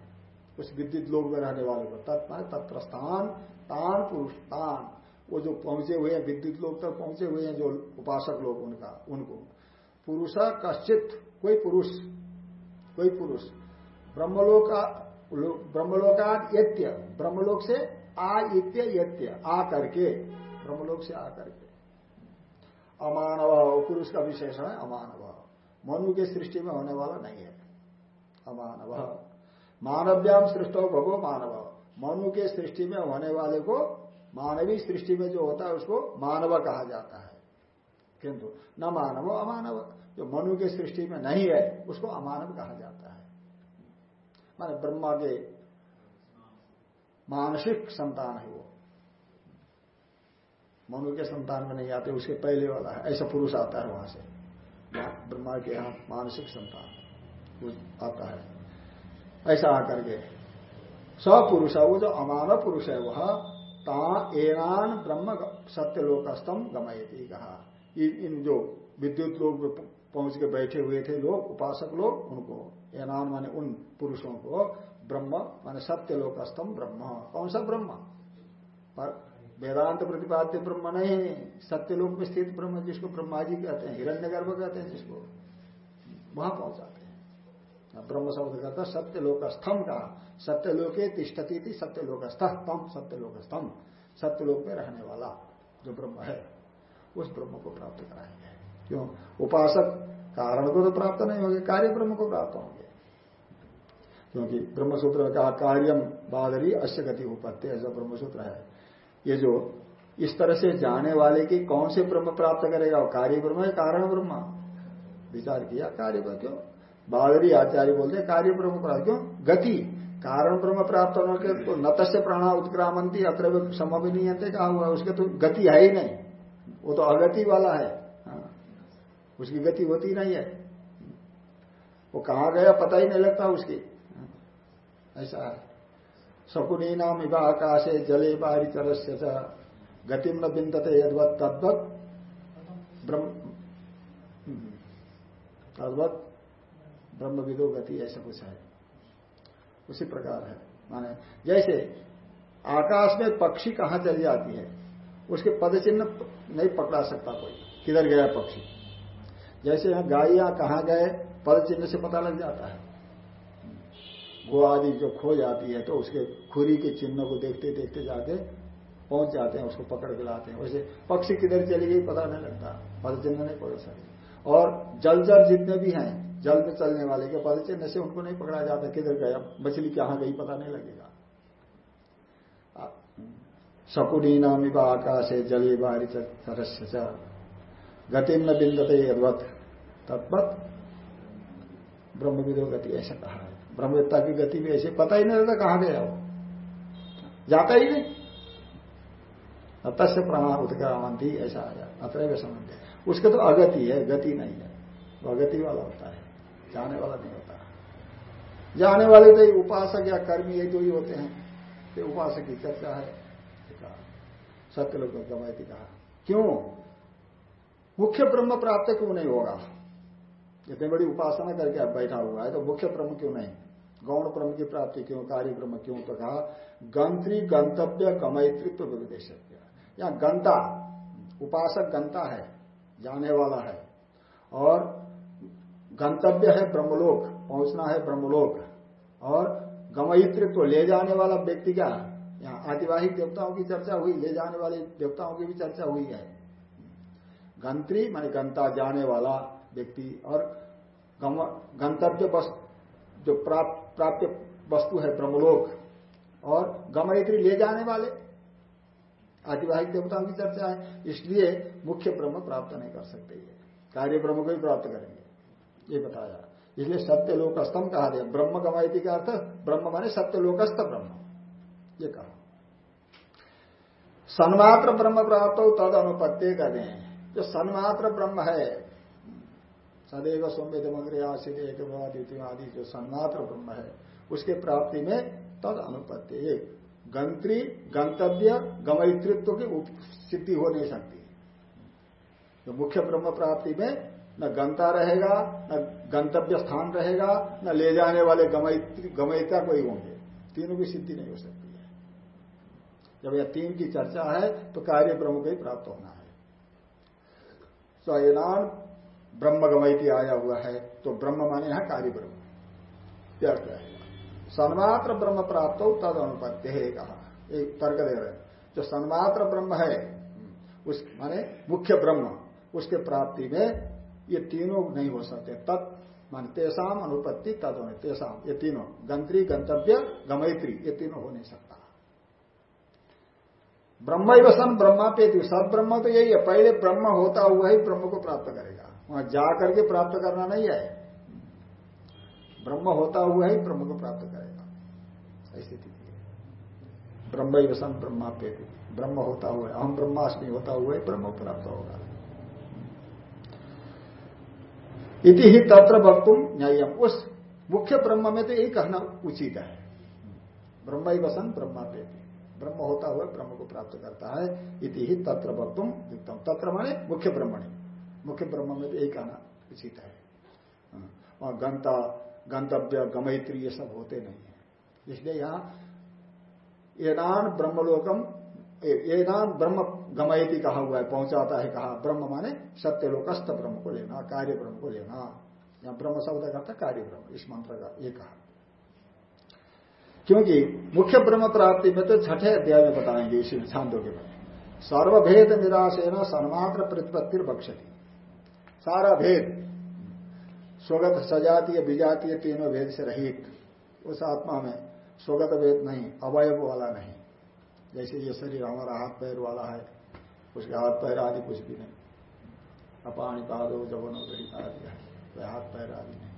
उस विद्युत लोग में रहने वालों को, तत् माने तत्र स्थान, तान पुरुष, तान। वो जो पहुँचे हुए हैं, विद्युत लोग तक पहुँचे हुए हैं, जो उपासक लोग उनका, उनको। पुरुष कश्चित, कोई पुरुष कोई पुरुष। ब्रह्मलोक ब्रह्मलोका यत्य ब्रह्मलोक से आ इत्य यत्य आ करके ब्रह्मलोक से आ करके। अमानव पुरुष का विशेषण है अमानव। मनु के सृष्टि में होने वाला नहीं है। अमानव। मानव्याम सृष्टो भगो मानव। मनु के सृष्टि में होने वाले को मानवीय सृष्टि में जो होता है उसको मानव कहा जाता है। किंतु न मानव अमानव। जो मनु के सृष्टि में नहीं है उसको अमानव कहा जाता है। माने ब्रह्मा के मानसिक संतान है वो। मनु के संतान में नहीं आते उसके पहले वाला है। ऐसा पुरुष आता है वहाँ से। ब्रह्मा के यहाँ मानसिक संतान आता है। ऐसा आकर के सपुरुष है, वो जो अमानव पुरुष है वह, ता एनान ब्रह्म सत्यलोकस्तम गमयती कहा। इन जो विद्युत लोग पहुँच के बैठे हुए थे, लोग, उपासक लोग, उनको, एनान माने उन पुरुषों को ब्रह्म माने सत्यलोकस्तम ब्रह्म। कौन सा ब्रह्म? पर वेदांत प्रतिपाद्य ब्रह्म नहीं, सत्यलोक में स्थित ब्रह्म जिसको ब्रह्मा जी कहते हैं हिरण्य गर्भ कहते हैं जिसको, वहाँ पहुंचाते हैं। ब्रह्म शब्द कहता है सत्यलोक स्तंभ का, सत्यलोके तिष्ठती थी सत्यलोक स्तम सत्यलोक स्तंभ सत्यलोक में रहने वाला जो ब्रह्म है, उस ब्रह्म को प्राप्त कराएँगे। क्यों? उपासक कारण को तो प्राप्त नहीं होंगे, कार्य ब्रह्म को प्राप्त होंगे। क्योंकि ब्रह्मसूत्र कहा कार्यम बादरी अश्य गति उपत्य ऐसा ब्रह्मसूत्र है। ये जो इस तरह से जाने वाले की कौन से ब्रह्म प्राप्त करेगा कार्य ब्रह्म है कारण ब्रह्म विचार किया कार्य क्यों? बादरी आचार्य बोलते हैं कार्य ब्रह्म प्राप्त क्यों? गति। कारण ब्रह्म प्राप्त होने के तो नतस्य प्राणा उत्क्रामंती, अत्र है कहा हुआ उसके तो गति है ही नहीं। वो तो अगति वाला है। हाँ। उसकी गति होती नहीं है। वो कहा गया, पता ही नहीं लगता उसकी। ऐसा शकुनी नाम इवा आकाशे जले बारी तरस्य गतिम न बिंदते यदवत तद्वत ब्रह्म तद्वत ब्रह्म विदो गति, ऐसा कुछ है। उसी प्रकार है। माने जैसे आकाश में पक्षी कहाँ चली जाती है, उसके पद चिन्ह नहीं पकड़ा सकता कोई। किधर गया पक्षी? जैसे यहाँ गायियाँ कहाँ गए पद चिन्ह से पता लग जाता है। गो आदि जो खो जाती है तो उसके खुरी के चिन्ह को देखते देखते जाके पहुँच जाते हैं, उसको पकड़ के लाते हैं। वैसे पक्षी किधर चली गई पता नहीं लगता पद चिन्ह नहीं पकड़ सकते। और जलचर जितने भी हैं, जल में चलने वाले के पद चिन्ह से उनको नहीं पकड़ा जाता, किधर गया मछली कहाँ गई पता नहीं लगेगा। शकुनी नामी आकाश है जली बारी सरस्य न बिंदते यदवत तत्वत ब्रह्मविदो गति, ऐसा कहा है। ब्रह्मविद्ता की गति भी ऐसे पता ही नहीं रहता कहाँ गया वो। जाता ही नहीं। तस्य प्रमाण उत्क्रामंती ऐसा आया अतएव समझ उसके तो अगति है, गति नहीं है। वो अगति वाला होता है। जाने वाला नहीं होता। जाने वाले तो उपासक या कर्मी यही दो ही होते हैं। ये उपासक की चर्चा है। सत्य लोग गवायती कहा। क्यों? मुख्य ब्रह्म प्राप्त क्यों नहीं होगा? इतनी बड़ी उपासना करके अब बैठा हुआ है तो मुख्य ब्रह्म क्यों नहीं? गौण ब्रह्म की प्राप्ति क्यों कार्य ब्रह्म क्यों तो कहा गंत्री गंतव्य कमैत्रित्व विदेश या गंता, उपासक गंता है, जाने वाला है। और गंतव्य है ब्रह्मलोक, पहुँचना है ब्रह्मलोक। और गमयित्व ले जाने वाला व्यक्ति क्या यहाँ आदिवाहिक देवताओं की चर्चा हुई, ले जाने वाले देवताओं की भी चर्चा हुई है। गंत्री माने गंता, जाने वाला व्यक्ति। और गंतव्य बस जो प्राप्त वस्तु है ब्रह्मलोक। और गमयत्री ले जाने वाले। आदिवाहिक देवताओं की चर्चा है। इसलिए मुख्य ब्रह्म प्राप्त नहीं कर सकते ये। कार्य ब्रह्म को ही प्राप्त करेंगे। ये बताया। इसलिए सत्य लोकस्तम कहा गया। ब्रह्म गमायती का अर्थ, ब्रह्म माने सत्य लोकस्त ब्रह्म। ये कहा। सन्मात्र ब्रह्म प्राप्त हो तद अनुपत्य कहते हैं जो सन्मात्र ब्रह्म है सदैव सौम्य दमग्रे आशित एक आदि जो सन्मात्र ब्रह्म है, उसके प्राप्ति में तद अनुपत्ति। गंत्री, गंतव्य गमयित्व की सिद्धि हो नहीं सकती। तो मुख्य ब्रह्म प्राप्ति में न गंता रहेगा, न गंतव्य स्थान रहेगा, न ले जाने वाले गमयिता कोई होंगे। तीनों की सिद्धि नहीं हो सकती है। जब यह तीन की चर्चा है तो कार्य ब्रह्म को ही प्राप्त होना है। स्वयनान ब्रह्म गमयती आया हुआ है तो ब्रह्म माने यहाँ कार्य ब्रह्म। रहेगा सन्मात्र ब्रह्म प्राप्त हो, तद अनुपत्य है, कहा। एक तर्क दे रहे जो सन्मात्र ब्रह्म है, उस माने मुख्य ब्रह्म, उसके प्राप्ति में ये तीनों नहीं हो सकते। तत् मान तेसाम अनुपत्ति, तद होने तेसाम ये तीनों, गंत्री, गंतव्य गमयत्री ये तीनों हो नहीं सकता। ब्रह्म वसन ब्रह्मा पे सद ब्रह्म तो यही है, पहले ब्रह्म होता हुआ ही ब्रह्म को प्राप्त करेगा। वहाँ जाकर के प्राप्त करना नहीं है। ब्रह्म होता हुआ ही ब्रह्म को प्राप्त करेगा। ऐसी स्थिति है। ब्रह्म वसन ब्रह्मा पे ब्रह्म होता हुआ अहम ब्रह्माष्टमी होता हुआ ब्रह्म प्राप्त होगा। इति ही तत्र वक्तुम न्यायम। उस मुख्य ब्रह्म में तो यही कहना उचित है। ब्रह्म वसन ब्रह्मा पे ब्रह्म होता हुआ ब्रह्म को प्राप्त करता है। इति ही तत्र वक्तुम युक्तम। तत्र माने मुख्य ब्रह्मणी। मुख्य ब्रह्म में यही कहना उचित है। और हाँ, गंता गंतव्य गमयत्री ये सब होते नहीं है। इसलिए यहाँ एनान ब्रह्मलोकम एनान ब्रह्म गमयती कहा हुआ है पहुंचाता है कहा। ब्रह्म माने सत्य लोकस्थ ब्रह्म को लेना कार्य ब्रह्म को लेना। यहाँ ब्रह्म शब्द करता कार्य ब्रह्म इस मंत्र का ये कहा। क्योंकि मुख्य ब्रह्म प्राप्ति में तो छठे अध्याय में बताएँगे इसी छांदों के बारे में। सर्वभेद निराशेन सन्मात्र प्रतिपत्ति बक्षती सारा भेद। स्वगत सजातीय, विजातीय तीनों भेद से रहित। उस आत्मा में स्वगत भेद नहीं, अवयव वाला नहीं। जैसे ये शरीर हमारा हाथ पैर वाला है, उसके हाथ पैर आदि कुछ भी नहीं। अपाणी पादो जवनो गरीब आदि है हाथ पैर आदि नहीं।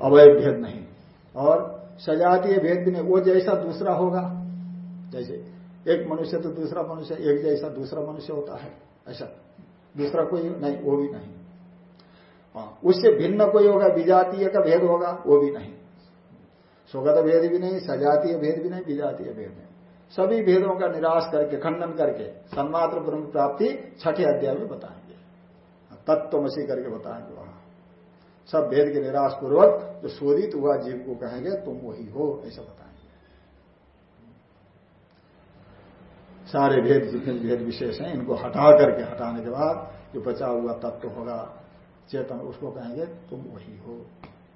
अवय भेद नहीं। और सजातीय भेद भी नहीं वो जैसा दूसरा होगा, जैसे एक मनुष्य तो दूसरा मनुष्य, एक जैसा दूसरा मनुष्य होता है, ऐसा। दूसरा कोई नहीं, वो भी नहीं। हाँ उससे भिन्न कोई होगा, विजातीय का भेद होगा, वो भी नहीं। स्वगत भेद भी नहीं, सजातीय भेद भी नहीं, विजातीय भेद नहीं। सभी भेदों का निराश करके, खंडन करके, सन्मात्र ब्रह्म प्राप्ति छठे अध्याय में बताएँगे। तत्वमसी करके बताएँगे वहाँ। सब भेद के निराश पूर्वक जो शोधित हुआ, जीव को कहेंगे, तुम वही हो, ऐसा बताएँगे। सारे भेद जितने भेद विशेष हैं, इनको हटा करके, हटाने के बाद जो बचा हुआ तत्व होगा, चेतन उसको कहेंगे, तुम वही हो,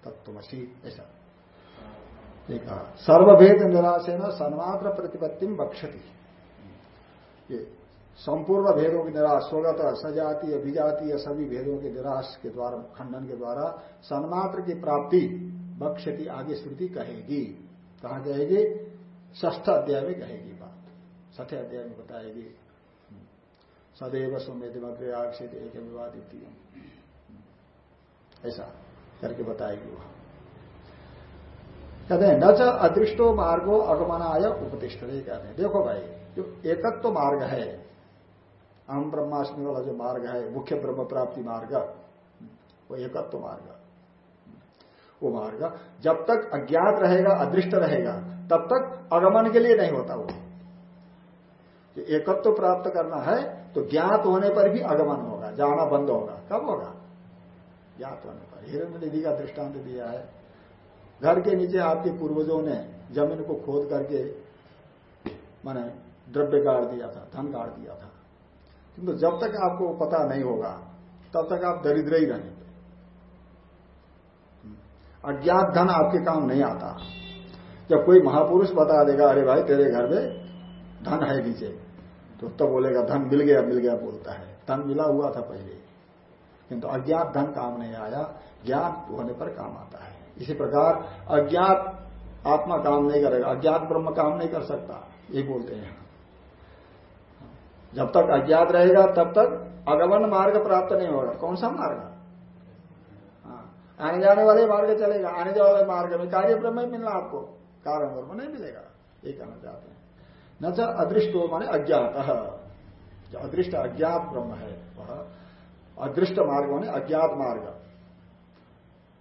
तत्वसी, ऐसा। एक सर्वभेद निराशे न सन्मात्र प्रतिपत्ति बक्षती ये संपूर्ण भेदों की निराश स्वगत सजातीय विजातीय सभी भेदों के निराश के द्वारा, खंडन के द्वारा सन्मात्र की प्राप्ति बक्षती आगे श्रुति कहेगी। कहा कहेगी? ष्ठ अध्याय में कहेगी। छठे अध्याय में बताएगी सदैव सुमेधिमग्रे आक्षित एक विवादित। ऐसा करके बताएगी वह कहते हैं, न च अदृष्टो मार्गो अगमनाय उपतिष्ठ कहते हैं। देखो भाई, जो एकत्व तो मार्ग है अहम ब्रह्माष्टमी वाला जो मार्ग है, मुख्य ब्रह्म प्राप्ति मार्ग, वो एकत्व तो मार्ग। वो मार्ग जब तक अज्ञात रहेगा, अदृष्ट रहेगा, तब तक अगमन के लिए नहीं होता वो। एकत्व तो प्राप्त करना है तो ज्ञात होने पर भी आगमन होगा, जाना बंद होगा। कब होगा? ज्ञात होने पर। हिरण्य निधि का दृष्टांत दिया है। घर के नीचे आपके पूर्वजों ने ज़मीन को खोद करके, माने द्रव्य गाड़ दिया था, धन गाड़ दिया था। किंतु जब तक आपको पता नहीं होगा, तब तक आप दरिद्र ही रहेंगे। अज्ञात धन आपके काम नहीं आता। जब कोई महापुरुष बता देगा, अरे भाई, तेरे घर में धन है नीचे। तो तब बोलेगा धन मिल गया मिल गया बोलता है। धन मिला हुआ था पहले। किंतु अज्ञात धन काम नहीं आया ज्ञान होने पर काम आता है। इसी प्रकार अज्ञात आत्मा काम नहीं करेगा अज्ञात ब्रह्म काम नहीं कर सकता ये बोलते हैं। जब तक अज्ञात रहेगा तब तक अगमन मार्ग प्राप्त नहीं होगा। कौन सा मार्ग? हाँ, आने जाने वाले मार्ग चलेगा। आने जाने वाले मार्ग में कार्य ब्रह्म ही मिलना आपको। कारण ब्रह्म नहीं मिलेगा ये कहना चाहते हैं। न तो अदृष्ट माने अज्ञात। जो अदृष्ट अज्ञात ब्रह्म है वह अदृष्ट मार्ग माने अज्ञात मार्ग।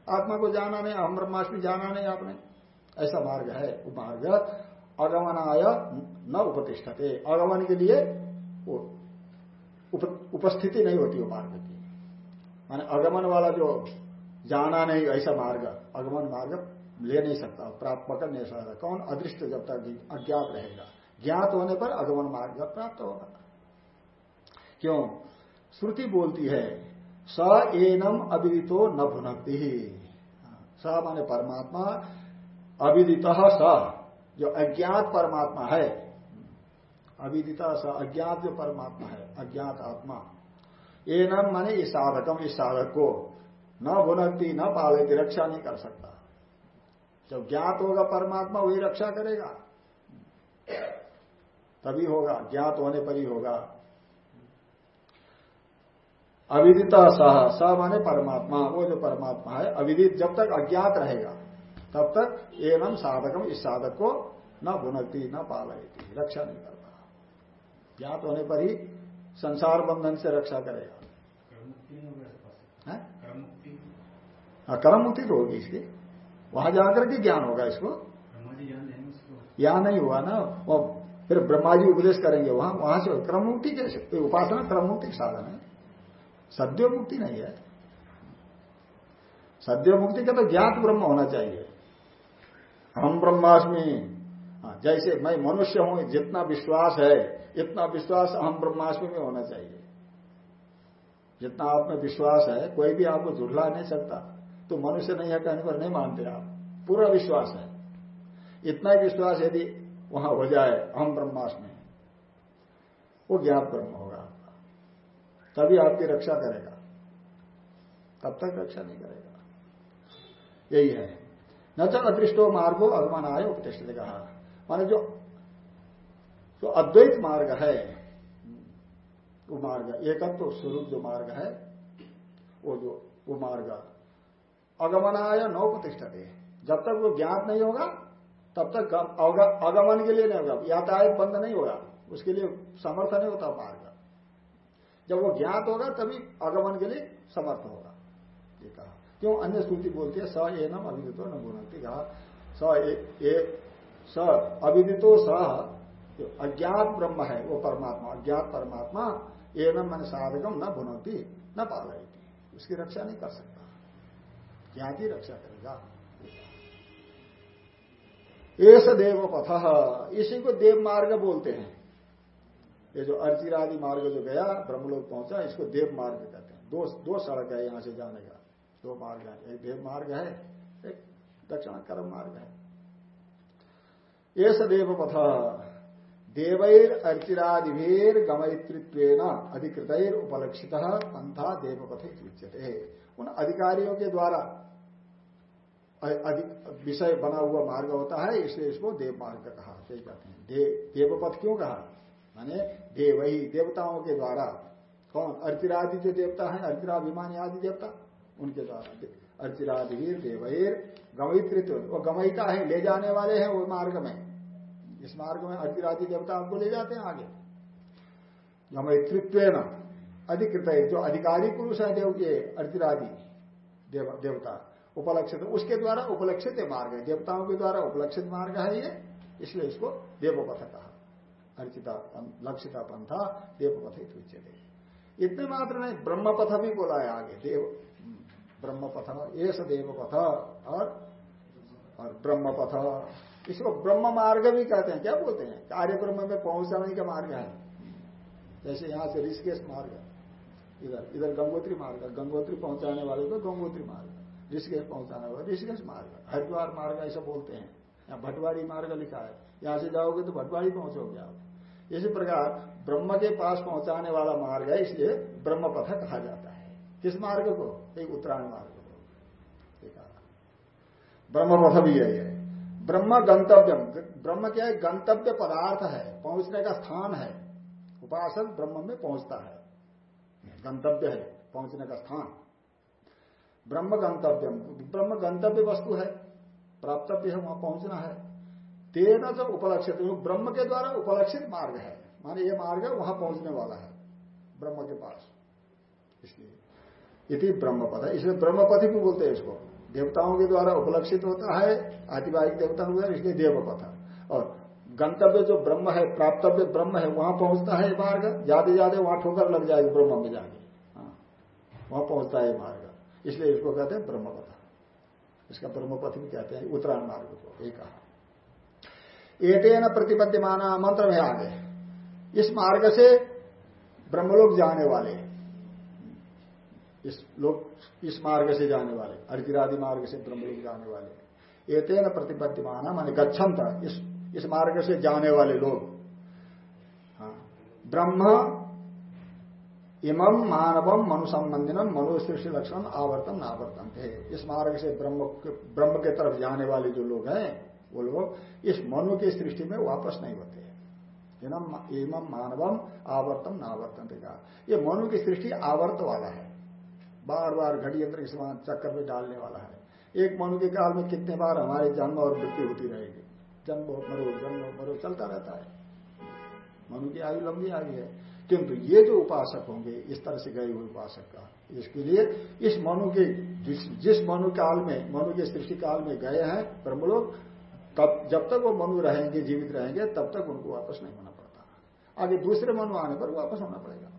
आत्मा को जाना नहीं अहम ब्रह्माष्टमी जाना नहीं आपने। ऐसा मार्ग है वो मार्ग अगमनाय न उपतिष्ठते। अगमन के लिए वो उप, उपस्थिति नहीं होती वो मार्ग की। माने अगमन वाला जो जाना नहीं ऐसा मार्ग अगमन मार्ग ले नहीं सकता प्राप्त पकड़ नहीं सकता। कौन? अदृष्ट जब तक अज्ञात रहेगा। ज्ञात होने पर अगमन मार्ग प्राप्त होगा। क्यों? श्रुति बोलती है, स एनम अविदितो न भुनकती स माने परमात्मा, अविदित स, जो अज्ञात परमात्मा है। अविदिता स, अज्ञात जो परमात्मा है, अज्ञात आत्मा। एनम माने इस साधकम, इस साधक को न भुनकती, न पालेती रक्षा नहीं कर सकता। जब ज्ञात होगा परमात्मा, वही रक्षा करेगा। तभी होगा ज्ञात होने पर ही होगा। अविदित सह स माने परमात्मा वो जो परमात्मा है अविदित जब तक अज्ञात रहेगा तब तक एवं साधकम इस साधक को न भुनती न पालती रक्षा नहीं करता ज्ञात होने पर ही संसार बंधन से रक्षा करेगा। हाँ कर्म मुक्ति तो होगी इसकी। वहाँ जाकर के ज्ञान होगा इसको। ज्ञान नहीं हुआ ना वो फिर ब्रह्मा जी उपदेश करेंगे वहाँ वहाँ से क्रम मुक्ति कैसे उपासना क्रम मुक्ति साधन है। सद्यो मुक्ति नहीं है। सद्यो मुक्ति का तो ज्ञात ब्रह्म होना चाहिए। हम ब्रह्मास्मि। हाँ, जैसे मैं मनुष्य हूँ जितना विश्वास है इतना विश्वास हम ब्रह्मास्मि में होना चाहिए। जितना आप में विश्वास है कोई भी आपको झुठला नहीं सकता। तो मनुष्य नहीं है कहने पर नहीं मानते आप। पूरा विश्वास है। इतना विश्वास यदि वहाँ हो जाए, हम ब्रह्मास्मि वो ज्ञात ब्रह्म होगा आपका। तभी आपकी रक्षा करेगा। तब तक रक्षा नहीं करेगा। यही है। न तो अदृष्टो मार्गो, अभिमान आय, उपतिष्ठ कहा। माने जो जो अद्वैत मार्ग है, वो मार्ग एकत्व तो स्वरूप जो मार्ग है, वो जो, वो मार्ग। अगमनाय नौपतिष्ठते। जब तक वो ज्ञात नहीं होगा तब तक आगमन के लिए नहीं होगा। यातायात बंद नहीं होगा। उसके लिए समर्थ नहीं होता मार्ग जब वो ज्ञात होगा, तभी आगमन के लिए समर्थ होगा। ये कहा। क्यों? अन्य स्तुति बोलती है, स ए नम अभिदितो न बोलती कहा, स ए स अभिदितो स अज्ञात ब्रह्म है, वो परमात्मा, अज्ञात परमात्मा, एनम मन साधकम न भुनती न पालती उसकी रक्षा नहीं कर सकता। ज्ञात रक्षा करेगा। एस देव पथ। इसी को देव मार्ग बोलते हैं। ये जो अर्चिरादि मार्ग जो गया, ब्रह्मलोक पहुँचा, इसको देव मार्ग कहते हैं। दो दो सड़क है यहाँ से जाने का। दो मार्ग है। एक देव मार्ग है, एक दक्षिण कर्म मार्ग है। एस देव पथ। देवैर अर्चिरादिभीर गमयित्व अधिकृत उपलक्षित पंथा देवपथ उच्यते। उन अधिकारियों के द्वारा अधिक विषय बना हुआ मार्ग होता है इसलिए इसको देव मार्ग कहा सही कहते हैं। दे, देवपथ क्यों कहा? माने देव ही देवताओं के द्वारा। कौन? अर्चिरादि जो देवता है अर्चिराभिमानी आदि देवता उनके द्वारा। अर्चिरादि देवैर गमयित वो गमयिता है ले जाने वाले हैं वो मार्ग में। इस मार्ग में अर्चिरादि देवता आपको ले जाते हैं आगे। गमयित्व अधिकृत जो अधिकारी पुरुष है देव के अर्चिरादि देव, देवता। उपलक्षित। उसके द्वारा उपलक्षित मार्ग है। देवताओं के द्वारा उपलक्षित मार्ग है ये, इसलिए इसको देवपथ कहा। अर्चिता लक्षिता पंथा, देवपथ ही इतने मात्र नहीं ब्रह्म पथ भी बोला है आगे। देव ब्रह्म पथ एस देव पथ और और ब्रह्म पथ इसको ब्रह्म मार्ग भी कहते हैं। क्या बोलते हैं? कार्य ब्रह्म में पहुँचाने का मार्ग है। जैसे यहाँ से ऋषिकेश मार्ग इधर इधर गंगोत्री मार्ग गंगोत्री पहुँचाने वाले को गंगोत्री मार्ग। ऋषिकेश पहुँचाने वाले ऋषिकेश मार्ग, हरिद्वार मार्ग ऐसा बोलते हैं। यहाँ भटवाड़ी मार्ग लिखा है। यहाँ से जाओगे तो भटवाड़ी पहुंचोगे आप। इसी प्रकार ब्रह्म के पास पहुँचाने वाला मार्ग है, इसलिए ब्रह्म पथ कहा जाता है। किस मार्ग को? एक उत्तरायण मार्ग को। ब्रह्म पथ भी यही है। ब्रह्म गंतव्यम, ब्रह्म क्या है? गंतव्य पदार्थ है, पहुँचने का स्थान है। उपासक ब्रह्म में पहुँचता है। गंतव्य है, पहुँचने का स्थान। ब्रह्म गंतव्यम ब्रह्म गंतव्य वस्तु है प्राप्तव्य है वहाँ पहुँचना है। तेना जो उपलक्षित ब्रह्म के द्वारा उपलक्षित मार्ग है माने ये मार्ग है वहाँ पहुँचने वाला है ब्रह्म के पास। इसलिए यदि ब्रह्मपथ है। इसलिए ब्रह्मपथ भी बोलते हैं इसको? देवताओं के द्वारा उपलक्षित होता है आदिवाहिक देवता हुआ इसलिए देवपथ और गंतव्य जो ब्रह्म है प्राप्तव्य ब्रह्म है वहाँ पहुँचता है मार्ग ज़्यादा ज़्यादा वहाँ ठोकर लग जाएगी ब्रह्म में जाके। हाँ, वहाँ पहुँचता है मार्ग। इसलिए इसको कहते हैं ब्रह्मपथ इसका ब्रह्मपथ भी कहते हैं उत्तरायण मार्ग को एक कहा। एटेन प्रतिपद्यमाना मंत्र में आगे इस मार्ग से ब्रह्मलोक जाने वाले इस लोग इस मार्ग से जाने वाले अर्जिरादि मार्ग से ब्रह्मलोक जाने वाले एतेन प्रतिपद्यमाना माने गच्छंत इस इस मार्ग से जाने वाले लोग। हाँ, ब्रह्म इमम मानवम मनु संबंधिनम मनु सृष्टि लक्षण आवर्तन आवर्तन थे इस मार्ग से ब्रह्म ब्रह्म के तरफ़ जाने वाले जो लोग हैं, वो लोग इस मनु की सृष्टि में वापस नहीं होते इमम मानवम आवर्तन नावर्तन कहा ये मनु की सृष्टि आवर्त वाला है। बार बार घड़ी यंत्र के समान चक्कर में डालने वाला है। एक मनु के काल में कितने बार हमारे जन्म और मृत्यु होती रहेगी। जन्म मरो जन्म मरो, चलता रहता है। मनु की आयु लंबी आयु है। किंतु ये जो उपासक होंगे इस तरह से गए हुए उपासक का। इसके लिए इस मनु के जिस, मनु काल में मनु के सृष्टि काल में गए हैं ब्रह्मलोक तब जब तक वो मनु रहेंगे जीवित रहेंगे तब तक उनको वापस नहीं होना पड़ता। आगे दूसरे मनु आने पर वापस होना पड़ेगा।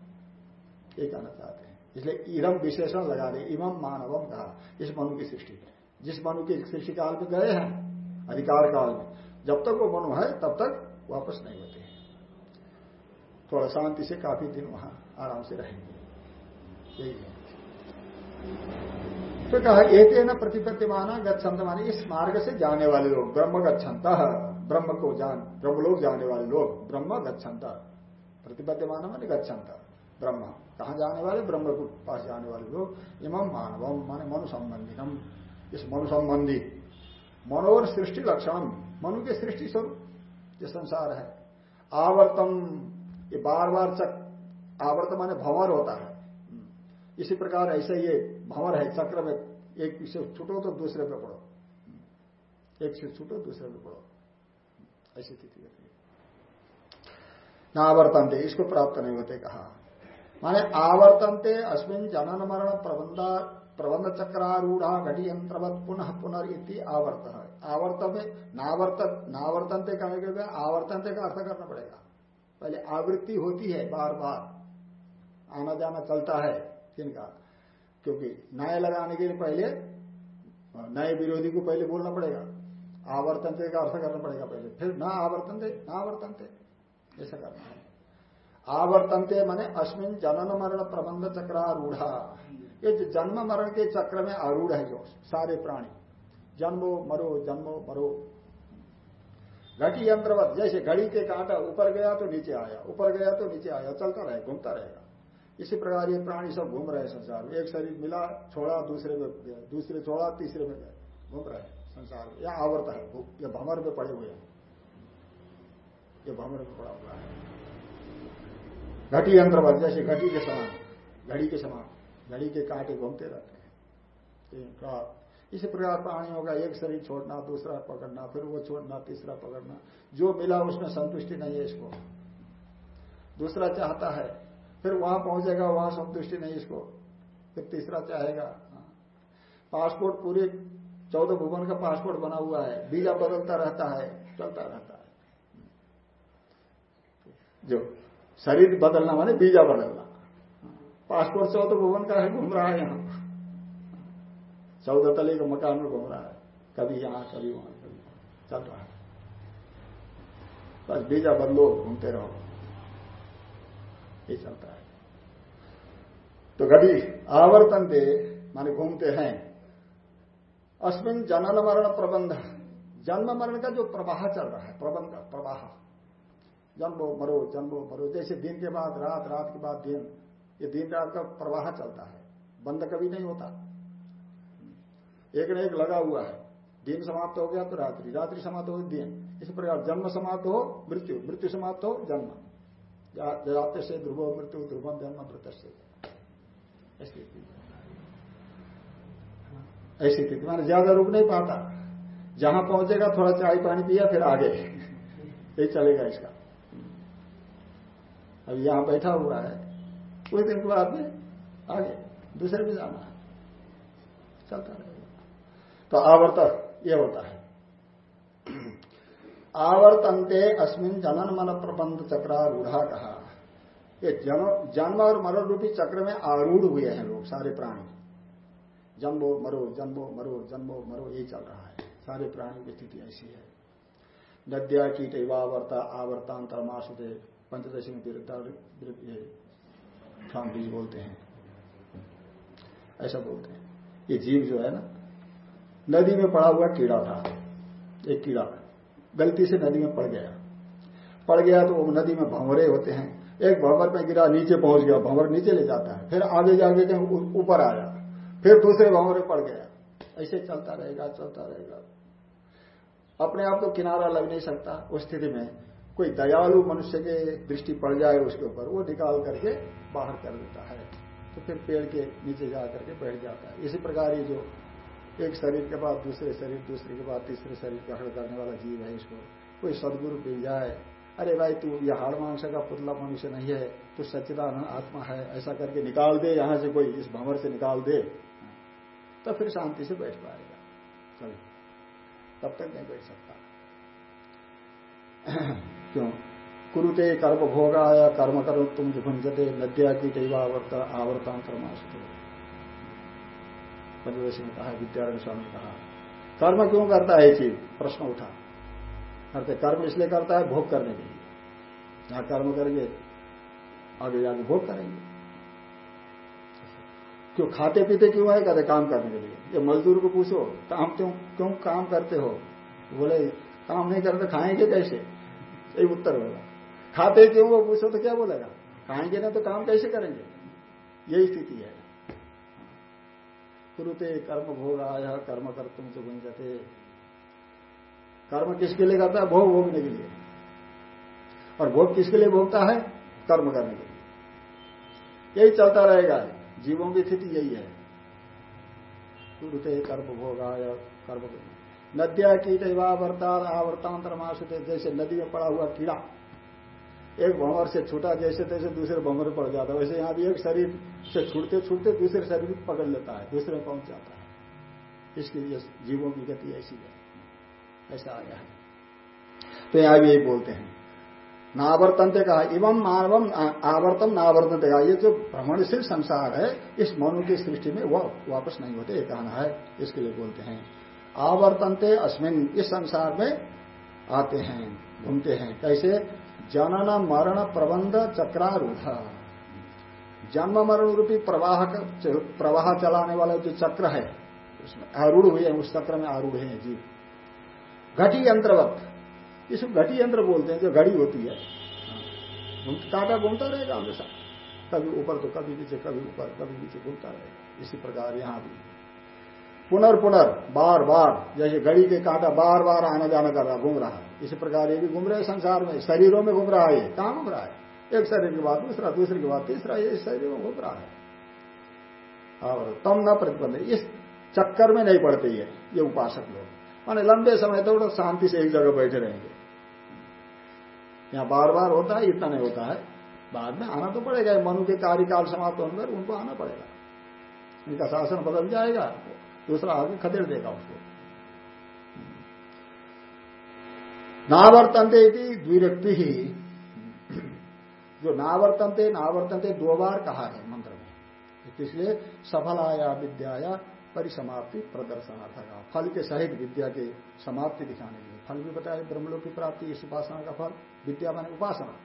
ये कहना चाहते हैं। इसलिए इरम विशेषण लगा दे इमम मानवम कहा इस मनु की सृष्टि में। जिस मनु के सृष्टि काल में गए हैं अधिकार काल में जब तक वो मनु है तब तक वापस नहीं थोड़ा शांति से काफ़ी दिन वहाँ आराम से रहेंगे। यही है। तो कहा एक न प्रतिपत्तिमाना माने इस मार्ग से जाने वाले लोग, ब्रह्म गच्छंत ब्रह्म को जान, ब्रह्म लोग जाने वाले लोग, ब्रह्म गच्छंत प्रतिपत्तिमान माने गच्छंत ब्रह्म। कहा जाने वाले? ब्रह्म के पास जाने वाले लोग इमम मानवम माने मनु संबंधी हम इस मनु संबंधी मनोर सृष्टि लक्षण मनु के सृष्टि स्वरूप, ये संसार है। आवर्तम ये बार बार चक आवर्त माने भंवर होता है। इसी प्रकार ऐसे ये भंवर है, चक्र में एक से छूटो तो दूसरे पे पड़ो। एक से छूटो, दूसरे पे पड़ो। ऐसी स्थिति होती है। नावर्तनते इसको प्राप्त नहीं होते कहा। माने आवर्तनते अश्विन जनन मरण प्रबंध प्रबंध चक्रारूढ़ा घटी यंत्रवत पुनः पुनर्ति आवर्त है आवर्त। में नावर्त नावर्तनते कहने के आवर्तनते का अर्थ करना पड़ेगा। पहले आवृत्ति होती है बार बार आना जाना चलता है किनका क्योंकि न्याय लगाने के लिए पहले नए विरोधी को पहले बोलना पड़ेगा। आवर्तन का अर्थ करना पड़ेगा पहले। फिर ना आवर्तन थे ना आवर्तन थे ऐसा करना है। आवर्तनते माने अश्विन जनन मरण प्रबंध चक्रारूढ़ा। ये जन्म मरण के चक्र में आरूढ़ है जो, सारे प्राणी। जन्मो मरो जन्मो मरो। घटी यंत्रवत, जैसे घड़ी के कांटा ऊपर गया तो नीचे आया, ऊपर गया तो नीचे आया, चलता रहे, घूमता रहेगा। इसी प्रकार ये प्राणी सब घूम रहे संसार में। एक शरीर मिला, छोड़ा, दूसरे में दूसरे छोड़ा, तीसरे में गया, घूम रहे संसार में। यह आवर्त है ये भमर में पड़े हुए हैं। ये भमर में पड़ा हुआ है। घटी यंत्र जैसे घटी के समान, घड़ी के समान, घड़ी के कांटे घूमते रहते हैं। इसी प्रकार प्राणियों का एक शरीर छोड़ना, दूसरा पकड़ना, फिर वो छोड़ना, तीसरा पकड़ना। जो मिला उसमें संतुष्टि नहीं है इसको। दूसरा चाहता है, फिर वहाँ पहुंचेगा, वहाँ संतुष्टि नहीं इसको। फिर तीसरा चाहेगा। पासपोर्ट पूरे चौदह भुवन का पासपोर्ट बना हुआ है। वीज़ा बदलता रहता है, चलता रहता है। जो शरीर बदलना माने बीजा बदलना। पासपोर्ट चौदह भुवन का है, घूम रहा है यहाँ। चौदह तले के मकान में घूम रहा है। कभी यहाँ, कभी वहाँ कभी वहाँ। चल रहा है। बस बीजा बदलो घूमते रहो। ये चलता है। तो घड़ी आवर्तन दे, माने घूमते हैं। अश्विन जनन मरण प्रबंध। जन्म मरण का जो प्रवाह चल रहा है, प्रबंध, प्रवाह। जन्मो मरो जन्मो मरो। जैसे दिन के बाद, रात रात के बाद, दिन। ये दिन रात का प्रवाह चलता है। बंद कभी नहीं होता। एक न एक लगा हुआ है। दिन समाप्त हो गया तो रात्रि। रात्रि समाप्त हो दिन। इस प्रकार जन्म समाप्त हो मृत्यु। मृत्यु समाप्त हो जन्म। जाते से ध्रुव मृत्यु, ध्रुवम जन्म से ऐसी स्थिति। माने ज़्यादा रुक नहीं पाता। जहाँ पहुंचेगा थोड़ा चाय पानी पिया, फिर आगे। यही चलेगा इसका। अभी यहाँ बैठा हुआ है। कुछ दिन के बाद में आगे। दूसरे भी जाना है। चलता रहेगा। तो आवर्त, ये होता है। आवर्तनते अस्मिन जनन मन प्रबंध चक्रारूढ़ा कहा। ये जन्म और मरण रूपी चक्र में आरूढ़ हुए हैं लोग, सारे प्राणी। जन्मो मरो जन्मो मरो जन्मो मरो यही चल रहा है। सारे प्राणियों की स्थिति ऐसी है। नद्या, कीट आवर्ता आवर्तांतर मासुदे पंचदशी में बीज बोलते हैं। ऐसा बोलते हैं। ये जीव जो है ना नदी में पड़ा हुआ कीड़ा था, एक कीड़ा। गलती से नदी में पड़ गया। पड़ गया तो वो नदी में भंवरे होते हैं। एक भंवर में गिरा, नीचे पहुँच गया। भंवर नीचे ले जाता है। फिर आगे जाके ऊपर आया। फिर दूसरे भंवरे पड़ गया। ऐसे चलता रहेगा चलता रहेगा। अपने आप तो किनारा लग नहीं सकता। उस स्थिति में कोई दयालु मनुष्य के दृष्टि पड़ जाए उसके ऊपर, वो निकाल करके बाहर कर देता है। तो फिर पेड़ के नीचे जा करके बैठ जाता है। इसी प्रकार ये जो एक शरीर के बाद दूसरे शरीर, दूसरे के बाद तीसरे शरीर ग्रहण करने वाला जीव है इसको। कोई सदगुरु मिल जाए, अरे भाई तू ये हाड़ मांस का पुतला मनुष्य नहीं है, तू सच्चिदान आत्मा है, ऐसा करके निकाल दे, यहाँ से कोई इस भंवर से निकाल दे तो फिर शांति से बैठ पाएगा। चलो, तब तक नहीं बैठ सकता। [CLEARS THROAT] क्यों? कुरुते कर्म भोगा या कर्म करो तुम भुंजते नद्या की दैवावर्त आवर्तांतर पंचदशी में कहा विद्यारण स्वामी ने कहा कर्म क्यों करता है चीज़? प्रश्न उठा। करते कर्म इसलिए करता है भोग करने के लिए। जहाँ कर्म करेंगे, आगे जाके भोग करेंगे। क्यों खाते पीते क्यों है? कहते काम करने के लिए। ये मजदूर को पूछो, काम क्यों क्यों काम करते हो? बोले, काम नहीं करते, खाएँगे कैसे? यही उत्तर होगा। खाते क्यों वो पूछो तो क्या बोलेगा? खाएँगे ना तो काम कैसे करेंगे? यही स्थिति है। कुरुते कर्म भोग आया कर्म कर तुम से गुंजते कर्म किसके लिए करता है? भोग भोगने के लिए। और भोग किसके लिए भोगता है? कर्म करने के लिए। यही चलता रहेगा। जीवों की स्थिति यही है। कुरुते कर्म भोग आया कर्म नद्या कीट आवर्ता आवर्तांतर मासुते जैसे नदी में पड़ा हुआ कीड़ा। एक भंवर से छूटा, जैसे तैसे दूसरे भंवर पड़ जाता है। वैसे यहाँ भी एक शरीर से छूटते छूटते दूसरे शरीर पकड़ लेता है, दूसरे में पहुँच जाता है। इसके लिए जीवों की गति ऐसी है। ऐसा आया है। तो यहाँ भी यही बोलते हैं। नावर्तनते कहा एवं मानवम आवर्तन नावर्तन कहा ये जो भ्रमणशील संसार है, इस मनु की सृष्टि में वह वापस नहीं होते कहना है। इसके लिए बोलते हैं, आवर्तनते अस्मिन, इस संसार में आते हैं, घूमते हैं। कैसे? जनन मरण प्रबंध चक्रारूढ़। जन्म मरण रूपी प्रवाह प्रवाह चलाने वाला जो चक्र है, उसमें आरूढ़ हुए हैं, उस चक्र में आरूढ़ है जीव। घटी यंत्रवत इसको घटी यंत्र बोलते हैं जो घड़ी होती है। कांटा घूमता रहेगा हमेशा। कभी ऊपर तो कभी नीचे, कभी ऊपर, कभी नीचे घूमता रहेगा। इसी प्रकार यहाँ भी। पुनर्पुनर बार बार, जैसे घड़ी के कांटा बार बार आना जाना कर रहा घूम रहा है। इसी प्रकार ये भी घूम रहे संसार में। शरीरों में घूम रहा है ये। कहाँ घूम रहा है? एक शरीर के बाद दूसरा, दूसरे के बाद तीसरा ये शरीर में घूम रहा है। और तम न प्रतिबंध। इस चक्कर में नहीं पड़ते ये ये उपासक लोग। माने लंबे समय तक तो शांति से एक जगह बैठे रहेंगे। यहाँ बार बार होता है, इतना नहीं होता है। बाद में आना तो पड़ेगा। मनु के कार्यकाल समाप्त होने पर उनको आना पड़ेगा। इनका शासन बदल जाएगा। दूसरा आगे खदेड़ देगा उसको। नावर्तनते द्विरक्ति। ही जो नावर्तनते नावर्तनते दो बार कहा है मंत्र में। इसलिए सफल आया विद्या परिसमाप्ति प्रदर्शनार्थक फल के सहित विद्या के समाप्ति दिखाने के लिए। फल भी बताया ब्रह्मलोक की प्राप्ति, इस उपासना का फल, विद्या माने उपासना।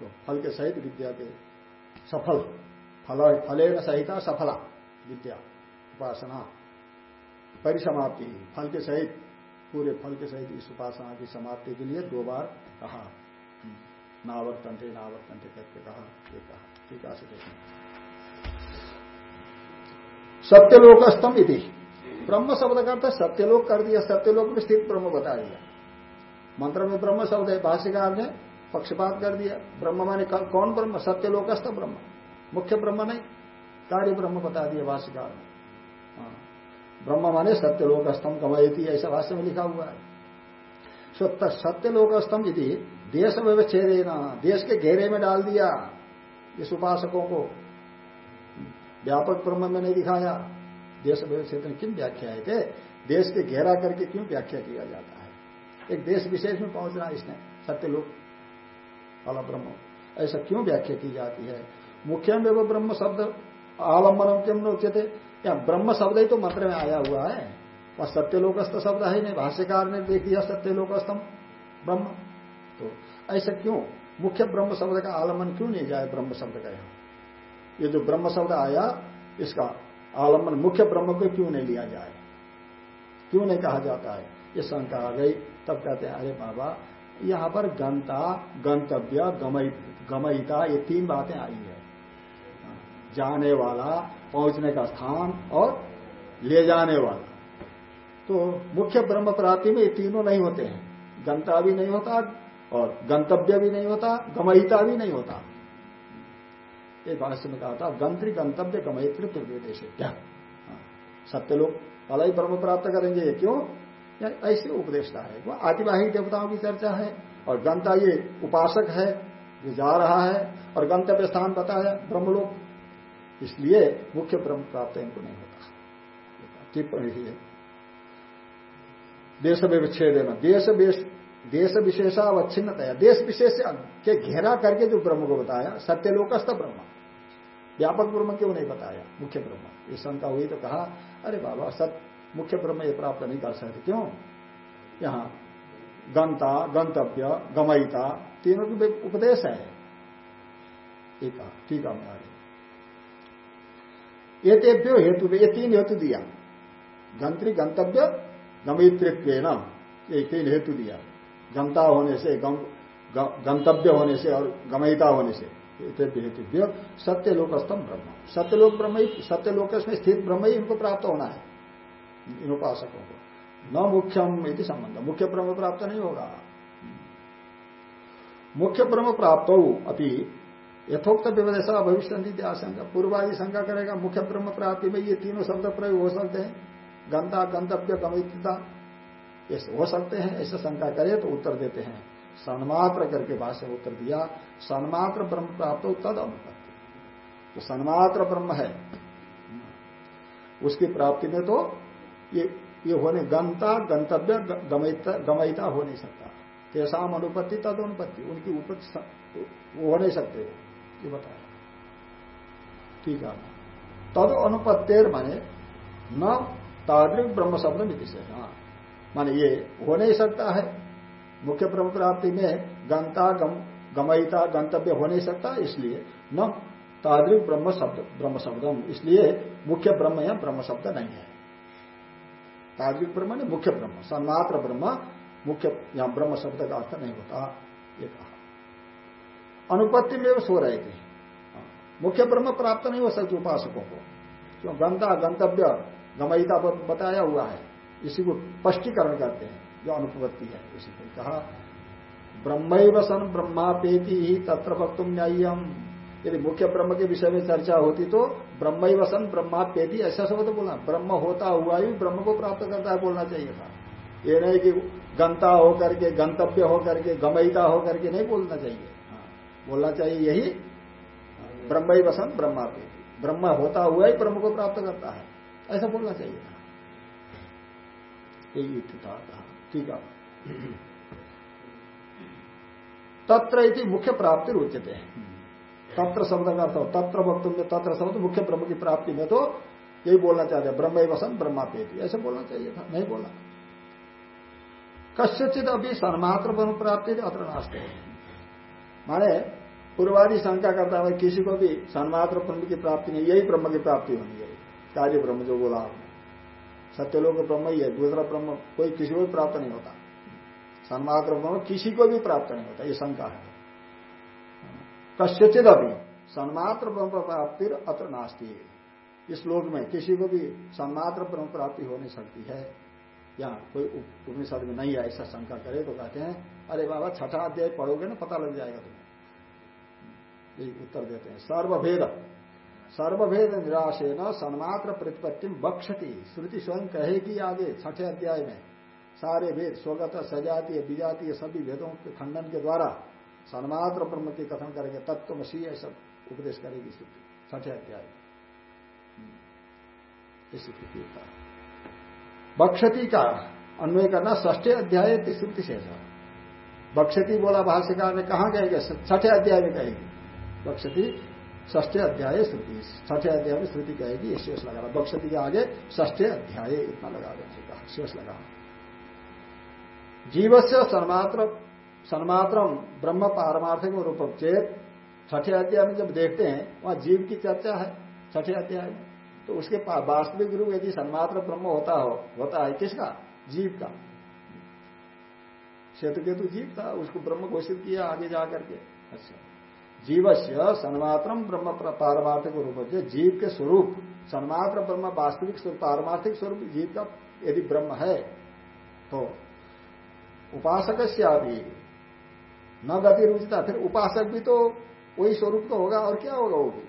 तो फल के सहित विद्या के सफल, फल फले सहिता सफला, विद्या, उपासना। परिसमाप्ति, फल के सहित, पूरे फल के सहित इस उपासना की समाप्ति के लिए दो बार कहा। नावर्तन थे नावर्तन थे करके कहा। ठीक है सत्यलोकस्तम इति। ब्रह्म शब्द का अर्थ सत्यलोक कर दिया, सत्यलोक में स्थित ब्रह्म बता दिया। मंत्र में ब्रह्म शब्द है, भाष्यकार ने पक्षपात कर दिया। ब्रह्म माने कौन ब्रह्म? सत्यलोकस्थ ब्रह्म। मुख्य ब्रह्म नहीं, कार्य ब्रह्म बता दिया भाष्यकार ने। ब्रह्म माने सत्यलोकस्तम कमयती ऐसा भाष्य में लिखा हुआ है। सत्यलोकस्तम यदि देश व्यवच्छेद देश के घेरे में डाल दिया, इस उपासकों को, व्यापक ब्रह्म में नहीं दिखाया, देश व्यवच्छेद किन व्याख्या थे देश के घेरा करके क्यों व्याख्या किया जाता है? एक देश विशेष में पहुँचना इसने, सत्यलोक वाला ब्रह्म। ऐसा क्यों व्याख्या की जाती है? मुख्य में वो ब्रह्म शब्द आलम्बनम क्यों नोचते या ब्रह्म शब्द ही तो मंत्र में आया हुआ है? वह सत्यलोकस्थ शब्द है नहीं। भाष्यकार ने देख दिया सत्यलोकस्थम ब्रह्म। तो ऐसा क्यों? मुख्य ब्रह्म शब्द का आलंबन क्यों नहीं जाए ब्रह्म शब्द का यहाँ? ये जो ब्रह्म शब्द आया, इसका आलंबन मुख्य ब्रह्म को क्यों नहीं लिया जाए? क्यों नहीं कहा जाता है? ये शंका आ गई। तब कहते हैं, अरे बाबा, यहाँ पर गंता, गंतव्य गमयिता, ये तीन बातें आई है। जाने वाला पहुँचने का स्थान और ले जाने वाला। तो मुख्य ब्रह्म प्राप्ति में ये तीनों नहीं होते हैं। गंता भी नहीं होता और गंतव्य भी नहीं होता गमयिता भी नहीं होता। एक भाष्य में कहा था गंत्री गंतव्य गमयित्री से क्या? हाँ, सत्य लोग वाला ही ब्रह्म प्राप्त करेंगे क्यों? या ऐसे उपदेशता है। वो आतिवाहिक देवताओं की चर्चा है और गंता ये उपासक है जो जा रहा है और गंतव्य स्थान बताया ब्रह्मलोक इसलिए मुख्य ब्रह्म प्राप्त इनको नहीं होता। टिप्पणी ही है। देश विच्छेद देश देश विशेषावच्छिन्नतया, देश विशेष के घेरा करके जो ब्रह्म को बताया, सत्यलोकस्थ ब्रह्म। व्यापक ब्रह्म क्यों नहीं बताया? मुख्य ब्रह्म। ये शंका हुई तो कहा, अरे बाबा, सत, मुख्य ब्रह्म ये प्राप्त नहीं कर सकते, क्यों? यहाँ, गंता, गंतव्य, गमयिता, तीनों की उपदेश है। है ठीक है ये हेतु ये तीन हेतु दिया। गंत्री गंतव्य गमित्रित्व ये तीन हेतु दिया। गमता होने से गम, गंतव्य होने से और गमयिता होने से हेतुव्य सत्यलोकस्तम ब्रह्म। सत्यलोक ब्रह्म सत्यलोक में स्थित ब्रह्म ही इनको प्राप्त होना है इन उपासकों को। न मुख्यम यदि संबंध। मुख्य ब्रह्म प्राप्त नहीं होगा। मुख्य ब्रह्म प्राप्त अभी यथोक्त व्यवदशा भविष्य नीति आशंका। पूर्वादि शंका करेगा, मुख्य ब्रह्म प्राप्ति में ये तीनों शब्द प्रयोग हो सकते हैं। गंता गंतव्य गमिता ये हो सकते हैं। ऐसे शंका करे तो उत्तर देते हैं। सन्मात्र करके भाषा उत्तर दिया, सन्मात्र ब्रह्म प्राप्त हो तद अनुपत्ति। तो सन्मात्र ब्रह्म है। उसकी प्राप्ति में तो ये ये होने गंता गंतव्य गमयिता हो नहीं सकता। तेसाम अनुपत्ति तद अनुपत्ति उनकी उपत्ति हो नहीं सकते। ये बताया। ठीक है। तद अनुपत्तेर माने न ताद्रिक ब्रह्म शब्द हाँ माने ये हो नहीं सकता है। मुख्य ब्रह्म प्राप्ति में गंता, गम, गमयिता, गंतव्य हो नहीं सकता, इसलिए न ताद्रिक ब्रह्म शब्द, ब्रह्म शब्दम। इसलिए मुख्य ब्रह्म या ब्रह्म शब्द नहीं है। ताद्रिक ब्रह्म ने मुख्य ब्रह्म, सन्मात्र ब्रह्म, मुख्य या ब्रह्म शब्द का अर्थ नहीं होता, ये कहा। अनुपत्ति में सो रहे थे। मुख्य ब्रह्म प्राप्त नहीं हो सकती उपासकों को। क्यों? गंता गंतव्य, गमयिता बताया हुआ है। इसी को स्पष्टीकरण करते हैं, जो अनुपत्ति है। उसी को कहा ब्रह्म सन ब्रह्मापेति ही तत्र वक्तुम न्यायम यदि मुख्य ब्रह्म के विषय में चर्चा होती तो ब्रह्म वसन ब्रह्मापेति, ऐसा शब्द बोलना ब्रह्म होता हुआ ही ब्रह्म को प्राप्त करता है बोलना चाहिए था। ये नहीं कि गंता होकर के, गंतव्य होकर के, गमयिता होकर के नहीं बोलना चाहिए। बोलना चाहिए यही, ब्रह्म वसन ब्रह्मापेति ब्रह्म होता हुआ ही ब्रह्म को प्राप्त करता है। ऐसा बोलना चाहिए। था यही था ठीक है। तत्र इति मुख्य प्राप्ति उच्चते हैं। तत्र शब्द का अर्थ तत्र वक्तुम में तत्र शब्द मुख्य ब्रह्म की प्राप्ति में तो यही बोलना चाहते हैं, ब्रह्म वसन ब्रह्मापेति ऐसे बोलना चाहिए था, नहीं बोला। कस्यचित अभी सन्मात्र ब्रह्म प्राप्ति अत्र नास्ते। माने पूर्वादि शंका करता है, किसी को भी सन्मात्र ब्रह्म की प्राप्ति नहीं, यही ब्रह्म की प्राप्ति होनी है कार्य ब्रह्म जो बोला आपने। सत्यलोक ब्रह्म ही है, दूसरा ब्रह्म कोई किसी को भी प्राप्त नहीं होता। सन्मात्र ब्रह्म किसी को भी प्राप्त नहीं होता, ये शंका है। कश्यचित अभी सन्मात्र ब्रह्म प्राप्ति अत्र नास्ती। इस लोक में किसी को भी सन्मात्र ब्रह्म प्राप्ति हो नहीं सकती है। या कोई उपनिषद में नहीं है ऐसा शंका करे तो कहते हैं, अरे बाबा, छठा अध्याय पढ़ोगे ना, पता लग जाएगा तुम्हें। यही उत्तर देते हैं। सर्वभेद। सर्वभेद निराशे न सन्मात्र प्रतिपत्ति बक्षती श्रुति स्वयं कहेगी आगे, छठे अध्याय में। सारे भेद, स्वगत, सजातीय विजातीय सभी भेदों के खंडन के द्वारा सन्मात्र ब्रह्म की कथन करेंगे। तत्व मसी ऐसा उपदेश करेगी श्रुति। छठे अध्याय। बक्षती का अन्वय करना ष्ठे अध्याय श्रुति शेष बक्षती बोला भाष्यकार ने कहा कहेगा? छठे अध्याय में कहेगी। बक्षती ष्ठे अध्याय श्रुति। छठे अध्याय में श्रुति कहेगी शेष लगा बक्षती के आगे ष्ठे अध्याय इतना लगा देने शेष लगा जीव से सन्मात्र सन्मात्रम ब्रह्म पारमार्थिक रूप चेत छठे अध्याय में जब देखते हैं, वहाँ जीव की चर्चा है छठे अध्याय में। तो उसके वास्तविक रूप यदि सन्मात्र ब्रह्म होता हो, होता है किसका? जीव का। सेतु केतु जीव था, उसको ब्रह्म घोषित किया आगे जा करके अच्छा। जीव से सन्मात्रम ब्रह्म पारमार्थिक रूप से जीव के स्वरूप। सन्मात्र ब्रह्म वास्तविक स्वरूप, पारमार्थिक स्वरूप जीव का यदि ब्रह्म है तो उपासक भी न गति रुचिता फिर उपासक भी तो वही स्वरूप तो होगा, और क्या होगा वो भी?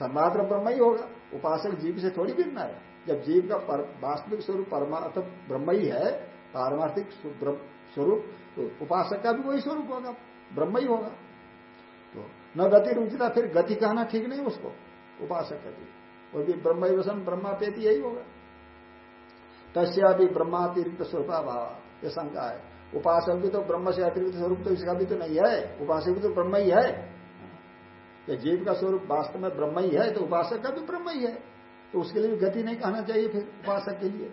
सन्मात्र ब्रह्म ही होगा। उपासक जीव से थोड़ी भिन्न है। जब जीव का वास्तविक स्वरूप परमार्थ ब्रह्म ही है, पारमार्थिक स्वरूप तो उपासक का भी वही स्वरूप होगा, ब्रह्म ही होगा। न गति रुचिता फिर गति कहना ठीक नहीं उसको, उपासक गति। वो भी ब्रह्म वसन ब्रह्मापेति यही होगा। तस्या भी ब्रह्मातिरिक्त स्वरूपाभाव, ये शंका है। उपासक भी तो ब्रह्म से अतिरिक्त स्वरूप तो इसका भी तो नहीं है, उपासक भी तो ब्रह्म ही है। या जीव का स्वरूप वास्तव में ब्रह्म ही है तो उपासक का भी ब्रह्म ही है। तो उसके लिए भी गति नहीं कहना चाहिए फिर उपासक के लिए।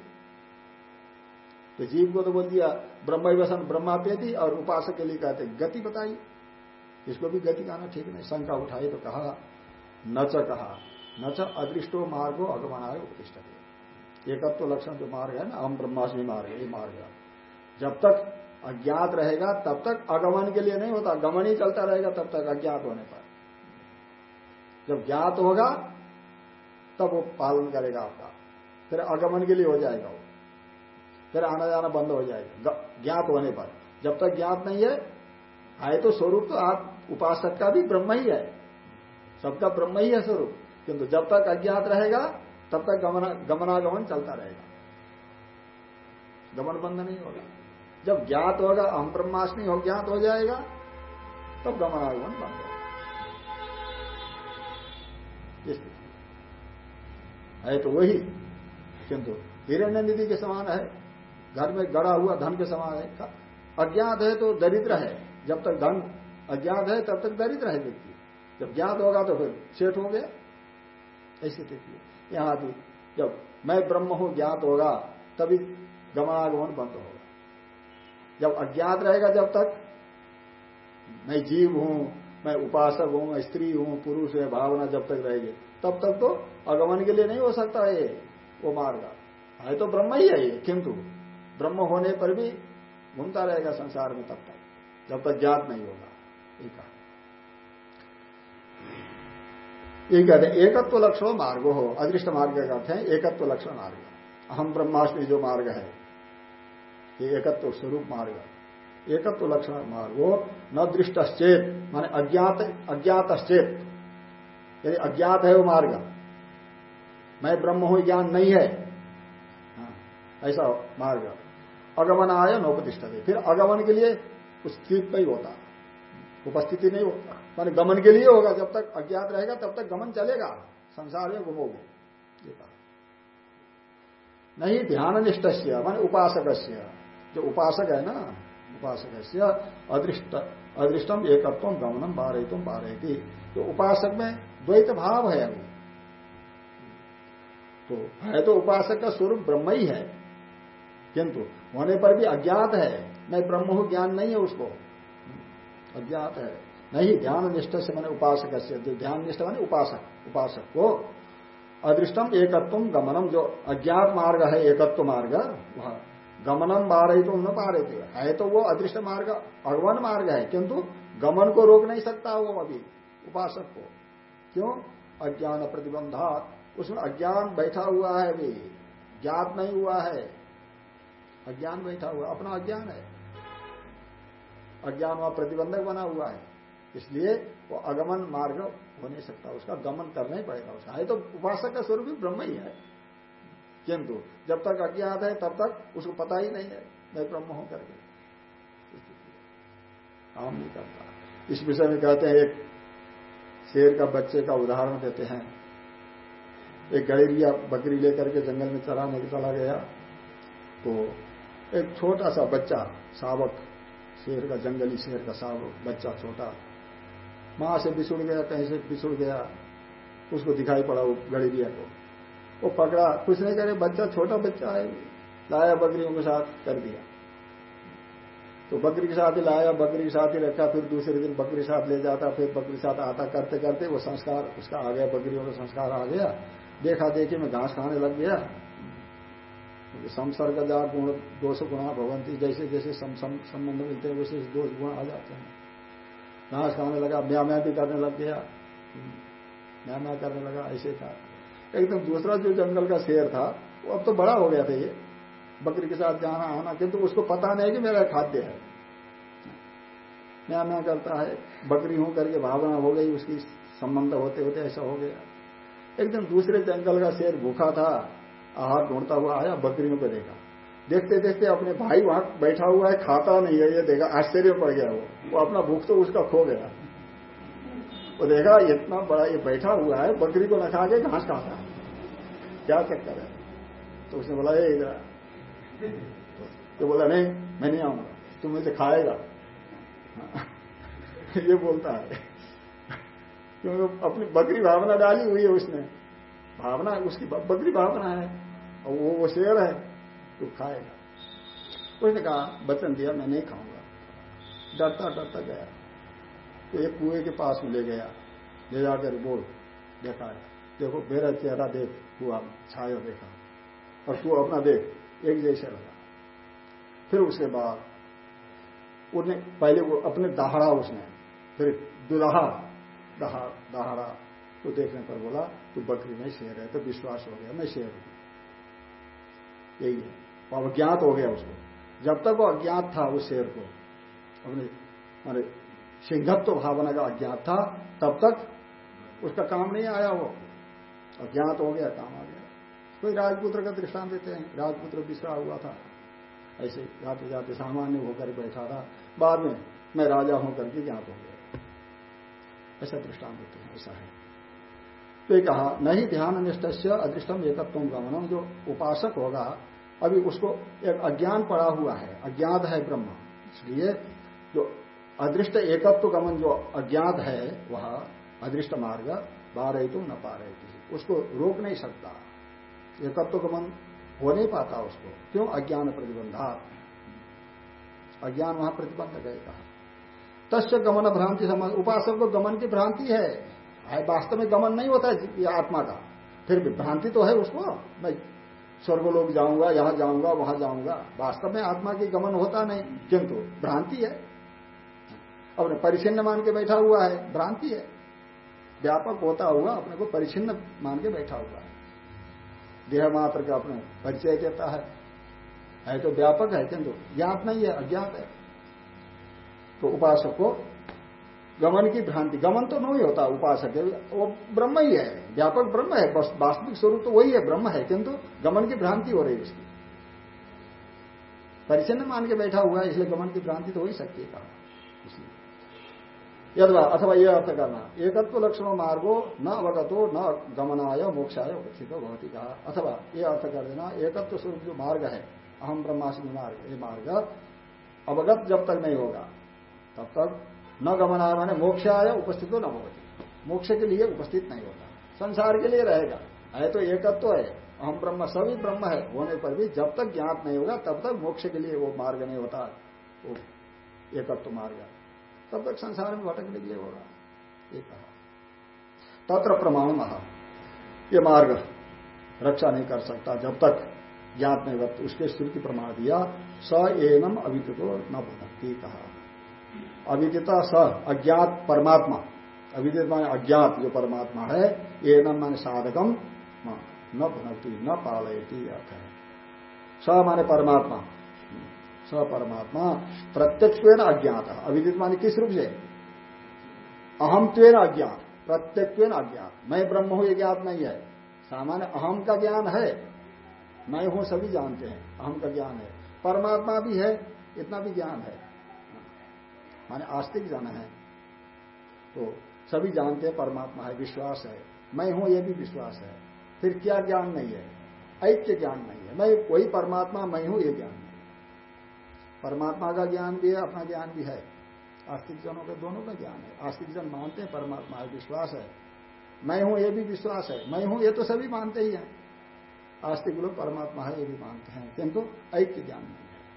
तो जीव को तो बोल दिया, ब्रह्म वसन ब्रह्मापेति और उपासक के लिए कहते गति बताई इसको भी गति कहना ठीक नहीं। शंका उठाई तो कहा, न च कहा। न च अदृष्टो मार्गो अगमनाय उपदिष्ट एकत्व लक्षण जो मार्ग है ना हम ब्रह्माष्टमी मार्ग, ये मार्ग जब तक अज्ञात रहेगा, तब तक अगमन के लिए नहीं होता। गमन ही चलता रहेगा, तब तक अज्ञात होने पर। जब ज्ञात होगा, तब वो पालन करेगा आपका। फिर आगमन के लिए हो जाएगा वो। फिर आना जाना बंद हो जाएगा। ज्ञात होने पर। जब तक ज्ञात नहीं है, आए तो स्वरूप तो आप उपासक का भी ब्रह्म ही है। सबका ब्रह्म ही है स्वरूप। किंतु जब तक अज्ञात रहेगा, तब तक गमना, गमनागमन चलता रहेगा। गमन बंद नहीं होगा। जब ज्ञात होगा हम ब्रह्माष्टमी हो ज्ञात हो जाएगा, तब गमनागमन बंद होगा। है तो वही। किंतु हिरण्य निधि के समान है। घर में गड़ा हुआ धन के समान है। अज्ञात है तो दरिद्र है। जब तक धन अज्ञात है, तब तक दरिद्र है व्यक्ति। जब ज्ञात होगा तो फिर सेठ हो गया ऐसी स्थिति यहाँ भी जब मैं ब्रह्म हूँ, ज्ञात होगा, तभी गमनागमन बंद होगा। जब अज्ञात रहेगा जब तक, मैं जीव हूँ, मैं उपासक हूँ स्त्री हूँ, पुरुष है, भावना जब तक रहेगी, तब तक तो आगमन के लिए नहीं हो सकता ये, वो मार्ग। है तो ब्रह्म ही है ये, किंतु ब्रह्म होने पर भी घूमता रहेगा संसार में तब तक, जब तक ज्ञात नहीं होगा। ये कहा ये कहते हैं एकत्व लक्षण मार्ग हो अदृष्ट मार्ग का अर्थ है एकत्व लक्षण मार्ग। अहम ब्रह्माष्टमी जो मार्ग है ये एकत्व स्वरूप मार्ग एकत्व लक्षण मार्ग हो न दृष्टश्चेत माने अज्ञात अज्ञातश्चेत। यदि अज्ञात है वो मार्ग मैं ब्रह्म हूँ ज्ञान नहीं है। हाँ, ऐसा मार्ग। अगमन आय नौपतिष्ठ फिर अगमन के लिए स्थित नहीं होता उपस्थिति नहीं होता मान गमन के लिए होगा, जब तक अज्ञात रहेगा, तब तक गमन चलेगा। संसार में घुमोगे नहीं ध्यान निष्ठ मान उपासक जो उपासक है ना उपासक अदृष्ट अदृष्टम एकत्व गमनम बारह तुम बारह तो उपासक में द्वैत भाव है अभी तो है तो उपासक का स्वरूप ब्रह्म ही है। किंतु होने पर भी अज्ञात है। मैं ब्रह्म हूँ, ज्ञान नहीं है उसको। अज्ञात है। नहीं ध्यान निष्ठ से मैंने उपासक से ध्यान निष्ठ मैंने उपासक उपासक को अदृष्टम एकत्व गमनम, जो अज्ञात मार्ग है, एकत्व मार्ग, वह गमनम बारह तो न पा रहे थे है तो वो अदृष्ट मार्ग अगवन मार्ग है, किंतु गमन को रोक नहीं सकता वो अभी उपासक को। क्यों? अज्ञान प्रतिबंधात। उसमें अज्ञान बैठा हुआ है अभी। ज्ञात नहीं हुआ है। अज्ञान बैठा हुआ, अपना अज्ञान है। अज्ञान वहाँ प्रतिबंधक बना हुआ है। इसलिए वो अगमन मार्ग हो नहीं सकता। उसका गमन करना ही पड़ेगा उसका। तो उपासक का स्वरूप भी ब्रह्म ही है। किंतु जब तक अज्ञात है, तब तक उसको पता ही नहीं है। मैं ब्रह्म हूँ करके। काम नहीं करता। इस विषय में कहते हैं, एक शेर का बच्चे का उदाहरण देते हैं। एक गड़ेरिया बकरी लेकर के जंगल में चराने चला गया। तो एक छोटा सा बच्चा, सावक शेर का जंगली शेर का सावक बच्चा छोटा। माँ से बिछुड़ गया, कहीं से बिछुड़ गया, उसको दिखाई पड़ा वो गड़ेरिया को। वो पकड़ा कुछ नहीं करे बच्चा छोटा बच्चा है। लाया बकरियों के साथ, कर दिया। तो बकरी के साथ ही लाया, बकरी के साथ ही रखा, फिर दूसरे दिन बकरी के साथ ले जाता, फिर बकरी के साथ आता करते करते वो संस्कार, उसका आ गया, बकरियों का संस्कार आ गया। देखा, देखी में घास खाने लग गया। संसर्ग जा गुण, दोष गुणा भगवंती जैसे जैसे संबंध मिलते हैं, वैसे दोष गुण आ जाते हैं। घास खाने लगा म्या म्या भी करने लग गया। म्या म्या करने लगा, ऐसे था। एकदम दूसरा जो जंगल का शेर था, वो अब तो बड़ा हो गया था ये। बकरी के साथ जाना, आना, किंतु उसको पता नहीं कि मेरा खाद्य है। मैं मैं करता है, बकरी हूँ करके भावना हो गई, उसकी संबंध होते होते ऐसा हो गया। एकदम दूसरे जंगल का शेर भूखा था आहार ढूंढता हुआ आया, बकरियों को देखा। देखते देखते अपने भाई वहाँ बैठा हुआ है, खाता नहीं है, ये देखा, आश्चर्य पड़ गया वो। वो अपना भूख तो उसका खो गया। वो देखा, इतना बड़ा ये बैठा हुआ है, बकरी को न खा के घास खाता है। क्या चक्कर है? तो उसने बोला ये इधर तो बोला, नहीं, मैं नहीं आऊँगा। तुम मुझे खाएगा। [LAUGHS] ये बोलता है। [LAUGHS] क्योंकि अपनी बकरी भावना डाली हुई है उसने। भावना, उसकी बकरी भावना है। और वो वो शेर है तो खाएगा। उसने कहा वचन दिया, मैं नहीं खाऊँगा। डरता डरता गया। तो एक कुएँ के पास में ले गया। ले जाकर बोल, देखा, देखो, मेरा चेहरा देख, कुआ छाया देखा। और तू अपना देख, एक जैसे लगा। फिर उसके बाद, उसने, पहले वो अपने दहाड़ा उसने, फिर दुदहा दहाड़ा तो देखने पर बोला, तू बकरी नहीं शेर है तो विश्वास हो गया, मैं शेर हूँ। यही है। अब अज्ञात हो गया उसको। जब तक वो अज्ञात था उस शेर को, अपने मारे सिंहत्व भावना का अज्ञात था, तब तक उसका काम नहीं आया वो। अज्ञात हो गया, काम आ गया। कोई राजपुत्र का दृष्टांत देते हैं। राजपुत्र बिसरा हुआ था। ऐसे जाते जाते सामान्य होकर बैठा था। बाद में मैं राजा हूँ करके ज्ञात हो गया। ऐसा दृष्टांत देते हैं, ऐसा है। तो कहा, नहीं ध्यान निष्ठ से अदृष्टम एकत्व गमनम जो उपासक होगा, अभी उसको एक अज्ञान पड़ा हुआ है, अज्ञात है ब्रह्म। इसलिए जो अदृष्ट एकत्व गमन जो अज्ञात है, वह अदृष्ट मार्ग बारह तुम न पा रहे उसको रोक नहीं सकता। एकत्व गमन हो नहीं पाता उसको। क्यों? अज्ञान प्रतिबंधा। अज्ञान वहाँ प्रतिबंध गए कहा। तस्य गमन भ्रांति समझ उपासक को गमन की भ्रांति है। वास्तव में गमन नहीं होता है आत्मा का। फिर भी भ्रांति तो है उसको, मैं स्वर्गलोक जाऊँगा, यहाँ जाऊँगा, वहाँ जाऊँगा। वास्तव में आत्मा की गमन होता नहीं, किंतु भ्रांति है। अपने परिचिन्न मान के बैठा हुआ है, भ्रांति है। व्यापक होता हुआ अपने को परिचिन्न मान के बैठा हुआ है। देह मात्र का अपने परिचय देता है। है तो व्यापक है, किंतु ज्ञात नहीं है, अज्ञात है। तो उपासक को गमन की भ्रांति। गमन तो नहीं होता, उपासक। है वो ब्रह्म ही है, व्यापक ब्रह्म है वास्तविक स्वरूप तो वही है, ब्रह्म है, किंतु गमन की भ्रांति हो रही उसकी। परिचन्न मान के बैठा हुआ है, इसलिए गमन की भ्रांति तो हो ही सकती है कहा इसलिए। यदवा, अथवा यह अर्थ करना, एकत्व लक्षण मार्गो न अवगतो न गमनाय मोक्षाय उपस्थित भवती कहा। अथवा ये अर्थ कर देना, एकत्व स्वरूप जो मार्ग है अहम ब्रह्मास्मि मार्ग, ये मार्ग अवगत जब तक नहीं होगा, तब तक न गमना माने मोक्ष आया उपस्थित न होगी मोक्ष के लिए उपस्थित नहीं होगा संसार के लिए रहेगा। है तो एकत्व तो है। हम ब्रह्म, सभी ब्रह्म है। होने पर भी जब तक ज्ञात नहीं होगा, तब तक मोक्ष के लिए वो मार्ग नहीं होता। वो एकत्व मार्ग तब तक संसार में भटकने के लिए होगा। ये कहा। तत्र प्रमाण महा ये मार्ग रक्षा नहीं कर सकता। जब तक ज्ञात नहीं होता उसके श्रुति प्रमाण दिया, स एनम अविदितो न भटकती कहा। अविदिता स अज्ञात परमात्मा। अविदित माने अज्ञात जो परमात्मा है, ये न माने साधकम। न भुनती न पालयती अर्थ है स माने परमात्मा। स परमात्मा प्रत्यक्ष अज्ञात। अविदित माने किस रूप से? अहमत्वेन अज्ञात। प्रत्यक्ष अज्ञात। मैं ब्रह्म हूँ, ये ज्ञात नहीं है। सामान्य अहम का ज्ञान है। मैं हूँ, सभी जानते हैं। अहम का ज्ञान है। परमात्मा भी है, इतना भी ज्ञान है। माने आस्तिक जन है। तो सभी जानते हैं परमात्मा है, विश्वास है। मैं हूँ, ये भी विश्वास है। फिर क्या ज्ञान नहीं है? ऐक्य ज्ञान नहीं है। मैं वही परमात्मा, मैं हूँ, ये ज्ञान नहीं परमात्मा का ज्ञान भी है, अपना ज्ञान भी है। आस्तिक जनों का दोनों का ज्ञान है। आस्तिक जन मानते हैं परमात्मा है, विश्वास है। मैं हूँ, ये भी विश्वास है। मैं हूँ, ये तो सभी मानते ही हैं। आस्तिक लोग परमात्मा है, ये भी मानते हैं। किंतु ऐक्य ज्ञान नहीं है।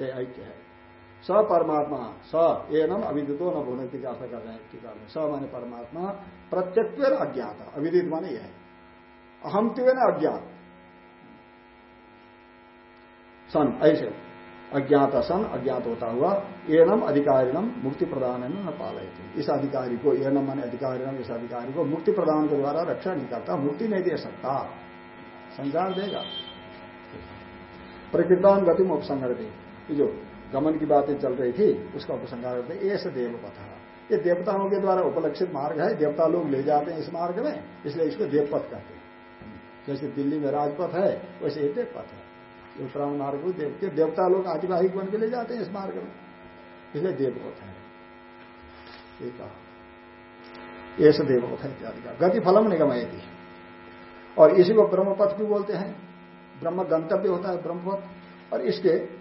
ये ऐक्य है। स परमात्मा, स, एनम अविदितो न भूने की आशा कर रहे हैं, टीका में। स माने परमात्मा प्रत्यक्व अज्ञात। अविदित माने यह। अहम त्वेन अज्ञात। सन, ऐसे। अज्ञात सन, अज्ञात होता हुआ, एनम अधिकारिणम मुक्ति प्रदान न पालय इस अधिकारी को, एनम मान अधिकारिणम इस अधिकारी को मुक्ति प्रदान के द्वारा रक्षा नहीं करता मुक्ति नहीं दे सकता। संसार देगा। प्रकृतान गति में जो गमन की बातें चल रही थी, उसका उपसंहार करते ऐसे देव पथ ये देवताओं के द्वारा उपलक्षित मार्ग है, देवता लोग ले जाते हैं इस मार्ग में, इसलिए इसको देवपथ कहते हैं। जैसे दिल्ली में राजपथ है, वैसे ये देवपथ है। उत्तरायण मार्ग को देव के देवता लोग आदिवाहिक बन के ले जाते हैं इस मार्ग में। इसलिए देवपथ है। ये कहा। देवपथ है इत्यादि का। गति फलम निगमयती और इसी को ब्रह्मपथ भी बोलते हैं। ब्रह्म गंतव्य होता है ब्रह्मपथ। और इसके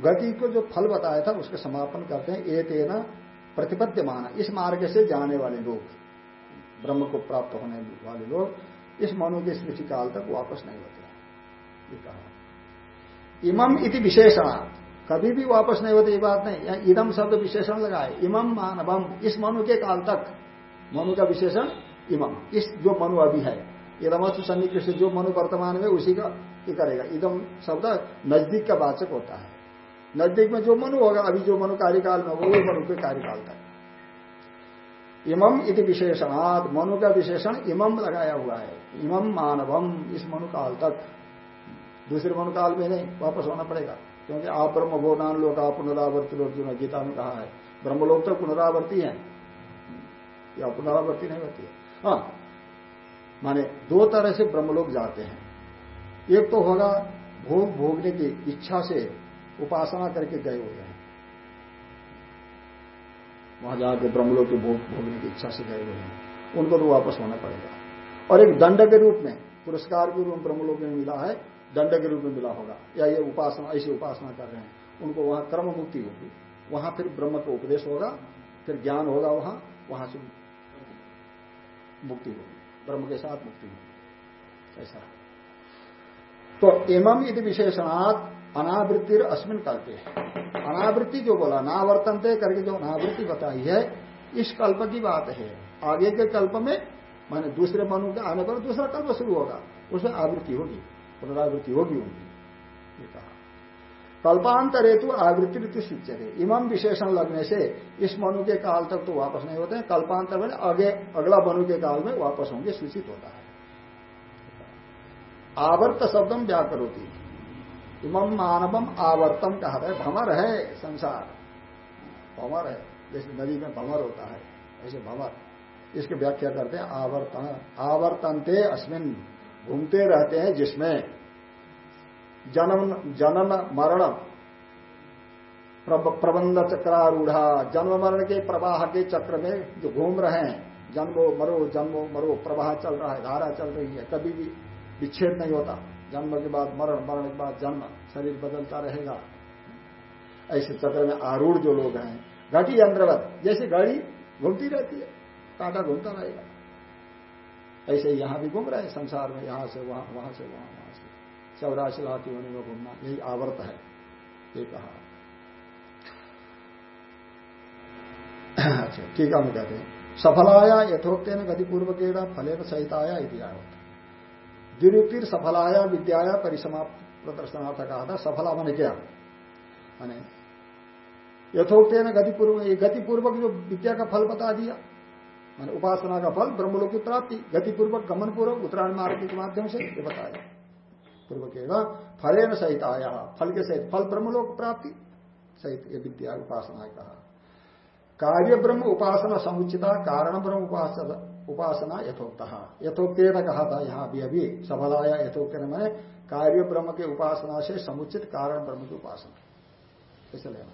गति को जो फल बताया था, उसके समापन करते हैं एक तेना प्रतिपद्य माना इस मार्ग से जाने वाले लोग, ब्रह्म को प्राप्त होने वाले लोग, इस मनु के स्मृति काल तक वापस नहीं होते कहा। इमम इति विशेषण। कभी भी वापस नहीं होते, ये बात नहीं। या इदम शब्द विशेषण लगाए। इमम मानवम इस मनु के काल तक। मनु का विशेषण इमम इस जो मनु अभी है। इदमस्तु सन्निकृष्ट जो मनु वर्तमान में, उसी का ये करेगा। इदम शब्द नज़दीक का वाचक होता है। नज़दीक में जो मनु होगा, अभी जो मनु कार्यकाल में वो मनु के कार्यकाल तक। इमम इति विशेषणाद मनु का विशेषण इमम लगाया हुआ है। इमम मानवम इस मनु काल तक। दूसरे मनु काल में नहीं, वापस होना पड़ेगा। क्योंकि आप ब्रह्म बोनान लोग आप पुनरावर्ती लोग जो गीता में कहा है, ब्रह्मलोक तो पुनरावर्ती है। या पुनरावर्ती नहीं होती है। हाँ माने दो तरह से ब्रह्मलोक जाते हैं। एक तो होगा भोग भोगने की इच्छा से उपासना करके गए हुए हैं। वहाँ जाकर ब्रह्मलोक के भोग भोगने की इच्छा से गए हुए हैं। उनको तो वापस होना पड़ेगा। और एक दंड के रूप में पुरस्कार के रूप में ब्रह्मलोक में मिला है, दंड के रूप में मिला होगा। या ये उपासना, ऐसी उपासना कर रहे हैं। उनको वहाँ कर्म मुक्ति होगी। वहाँ फिर ब्रह्म का उपदेश होगा, फिर ज्ञान होगा वहाँ वहाँ से मुक्ति होगी। ब्रह्म के साथ मुक्ति होगी। ऐसा। तो एमम यदि विशेषणात् अनावृत्ति अस्मिन करते अनावृत्ति जो बोला नावर्तनते करके जो अनावृत्ति बताई है, इस कल्प की बात है। आगे के कल्प में, माने दूसरे मनु के आने पर दूसरा कल्प शुरू होगा। उसमें आवृत्ति होगी, पुनरावृत्ति होगी उनकी। ये कहा। कल्पांतर हेतु आवृत्ति ऋतु है इमम विशेषण लगने से इस मनु के काल तक तो वापस नहीं होते हैं। कल्पांतर में आगे, अगला मनु के काल में वापस होंगे, सूचित होता है। आवर्त शब्दम व्याकर होती इमम मानवम आवर्तम कहा है भमर है संसार। भमर है, जैसे नदी में भमर होता है, ऐसे भमर इसकी व्याख्या करते हैं, आवर्तन। आवर्तनते अस्मिन, घूमते रहते हैं जिसमें जन्म जनन मरण प्रबंध चक्रारूढ़ा, जन्म मरण के प्रवाह के चक्र में जो घूम रहे हैं, जन्मो मरो जन्मो मरो, प्रवाह चल रहा है, धारा चल रही है, कभी भी विच्छेद नहीं होता। जन्म के बाद, मरण मरण के बाद जन्म, शरीर बदलता रहेगा। ऐसे चक्र में आरूढ़ जो लोग हैं, घटी यंत्रवत जैसे गाड़ी घूमती रहती है, कांटा घूमता रहेगा। ऐसे यहाँ भी घूम रहे हैं, संसार में यहाँ से वहाँ वहाँ से वहाँ वहाँ से। चौरासी लाती होने में घूमना, यही आवर्त है, ये कहा। अच्छा ठीक है, हम कहते हैं। सफलाया यथोक्न गतिपूर्वक फले सहिताया इतिहास द्विरुतिर सफलाया विद्याया परिसमाप्त प्रदर्शनार्थ कहा था, सफला मैंने क्या? मैंने यथोक्त गतिपूर्वक गतिपूर्वक जो विद्या का फल बता दिया, मैंने उपासना का फल, ब्रह्मलोक की प्राप्ति, गतिपूर्वक गमन पूर्वक उत्तरायण मार्ग के माध्यम से ये बताया। पूर्वक फले न सहित आया, फल के सहित, फल ब्रह्मलोक प्राप्ति सहित ये विद्या उपासना कहा। कार्य ब्रह्म उपासना समुचिता, कारण ब्रह्म उपासना यथोक्त। यथोक्त कहा था यहाँ भी अभी सफलाया यथोक्त मैंने कार्य ब्रह्म के उपासना से समुचित कारण ब्रह्म की उपासना। ऐसे लेना।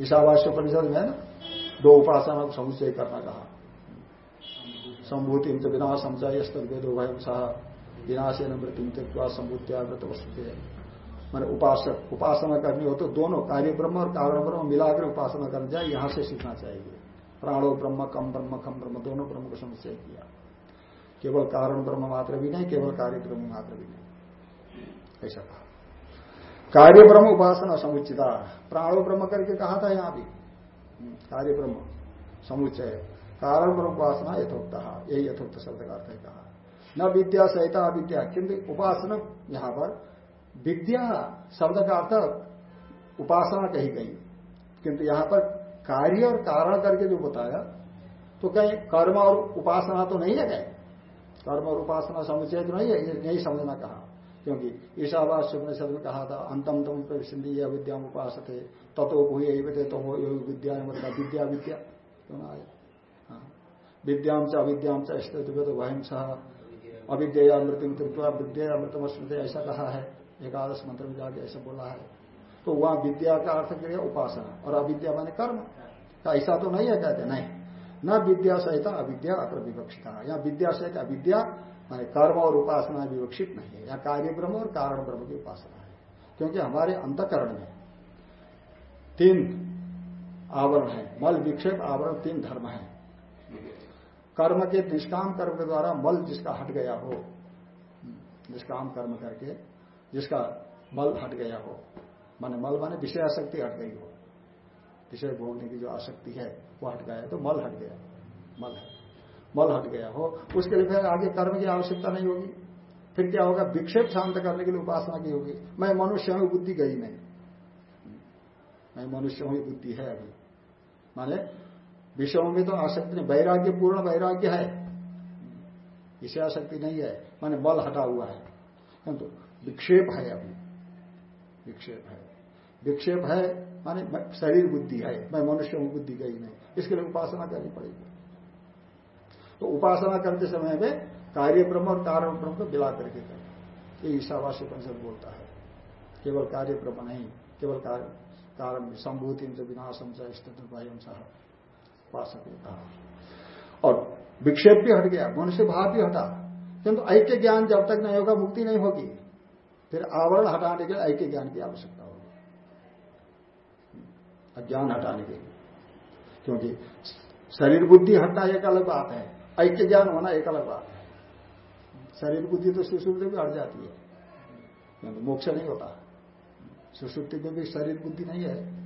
ईशावास्य परिषद में दो उपासना को समुचय करना कहा। संभूति तो बिना समझाई वेदो भय सह। विनाशे न मृत्यु त्यक्वा संभूत्या व्रत वस्तु मैंने उपासक उपासना करनी हो तो दोनों, कार्य ब्रह्म और कारण ब्रह्म मिलाकर उपासना करना चाहिए। यहाँ से सीखना चाहिए। प्राणो ब्रह्म, कम ब्रह्म कम ब्रह्म, दोनों ब्रह्म को समुचय किया। केवल कारण ब्रह्म मात्र भी नहीं, केवल कार्य ब्रह्म मात्र भी नहीं। ऐसा कहा। कार्य ब्रह्म उपासना समुचिता। प्राणो ब्रह्म करके कहा था यहाँ भी। कार्य ब्रह्म समुचय कारण ब्रह्म उपासना यथोक्त। यही यथोक्त शब्द का अर्थ है कहा। न विद्या सहिता अविद्या। किंतु उपासना यहाँ पर विद्या शब्द का अर्थ उपासना कही गई। किंतु यहाँ पर कार्य और कारण करके जो बताया तो कहीं कर्म और उपासना तो नहीं है कहीं। कर्म और उपासना समुचय तो नहीं है ये नहीं समझना कहा। क्योंकि ईशावास उपनिषद में कहा था, अंतम तम पर सिंधी या विद्या उपास थे तत्व भूय तो हो विद्या मतलब विद्या विद्या। क्यों ना आया? हाँ। विद्याम च अविद्याम च स्थित तो वहम सह अविद्या मृत्यु विद्या अमृतम स्मृति ऐसा कहा है। एकादश मंत्र में जाके ऐसा बोला है। तो वहाँ विद्या का अर्थ क्रिया उपासना और अविद्या माने कर्म। ऐसा तो नहीं है कहते? नहीं। न विद्या सहित अविद्या अत्र विवक्षिता। या विद्या सहित अविद्या माने कर्म और उपासना विवक्षित नहीं है। या कार्य ब्रह्म और कारण ब्रह्म की उपासना है। क्योंकि हमारे अंतकरण में तीन आवरण है। मल विक्षेप आवरण तीन धर्म है। कर्म के निष्काम कर्म के द्वारा मल जिसका हट गया हो, निष्काम कर्म करके जिसका मल हट गया हो माने मल माने विषय आसक्ति हट गई हो विषय भोगने की जो आसक्ति है, वो हट गया तो मल हट गया। मल है। मल हट गया हो, उसके लिए फिर आगे कर्म की आवश्यकता नहीं होगी। फिर क्या होगा? विक्षेप शांत करने के लिए उपासना की होगी। मैं मनुष्य हूँ, बुद्धि गई नहीं। मैं मनुष्य हूँ बुद्धि है अभी। माने विषयों में तो आसक्ति नहीं, वैराग्य, पूर्ण वैराग्य है। इसे आसक्ति नहीं है, माने बल हटा हुआ है। किंतु विक्षेप है अभी। विक्षेप है। विक्षेप है माने शरीर बुद्धि है मैं मनुष्य हूँ बुद्धि गई नहीं। इसके लिए उपासना करनी पड़ेगी। तो उपासना करते समय में कार्य ब्रह्म और कारण ब्रह्म को मिला करके करें ये ईशावास्य परिषद बोलता है। केवल कार्य ब्रह्म नहीं केवल कारण संभूति बिना समझा स्थित उपासक ने कहा और विक्षेप भी हट गया मनुष्य भाव भी हटा। किंतु ऐक्य ज्ञान जब तक नहीं होगा मुक्ति नहीं होगी। फिर आवरण हटाने के लिए ऐक्य ज्ञान की आवश्यकता अज्ञान हटाने के लिए। क्योंकि शरीर बुद्धि हटना एक अलग बात है, ऐक्य ज्ञान होना एक अलग बात है। शरीर बुद्धि तो सुश्रुति में हट जाती है, क्योंकि मोक्ष नहीं होता। सुश्रुति में भी शरीर बुद्धि नहीं है,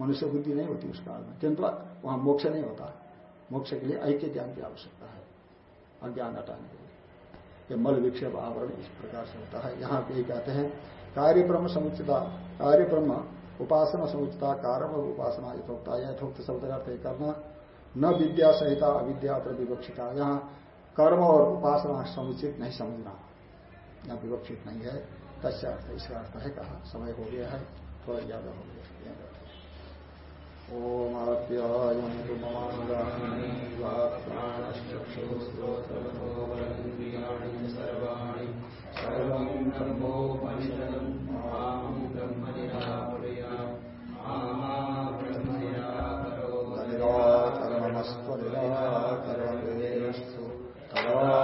मनुष्य बुद्धि नहीं होती उस काल में। किंतु वहाँ मोक्ष नहीं होता। मोक्ष के लिए ऐक्य ज्ञान की आवश्यकता है, अज्ञान हटाने के लिए। मल विक्षेप आवरण इस प्रकार से होता है। यहाँ पे कहते हैं कार्य ब्रह्म समुचिता। कार्य ब्रह्म उपासना समुचिता कारण और उपासना यथोक्ता। यथोक्त शब्द का अर्थ करना न विद्या सहिता, अविद्या पर विवक्षिता। यहाँ कर्म और उपासना समुचित नहीं समझना। यहाँ विवक्षित नहीं है। तस्य अर्थ इसका अर्थ है कहा। समय हो गया है, थोड़ा ज़्यादा हो गया ओमाप्यायन्तु वाक्प्राणश्चक्षुस्रोत्रमनोबलिन्द्रियाणि सर्वाणि ब्रह्मोपनिषदम् Amen.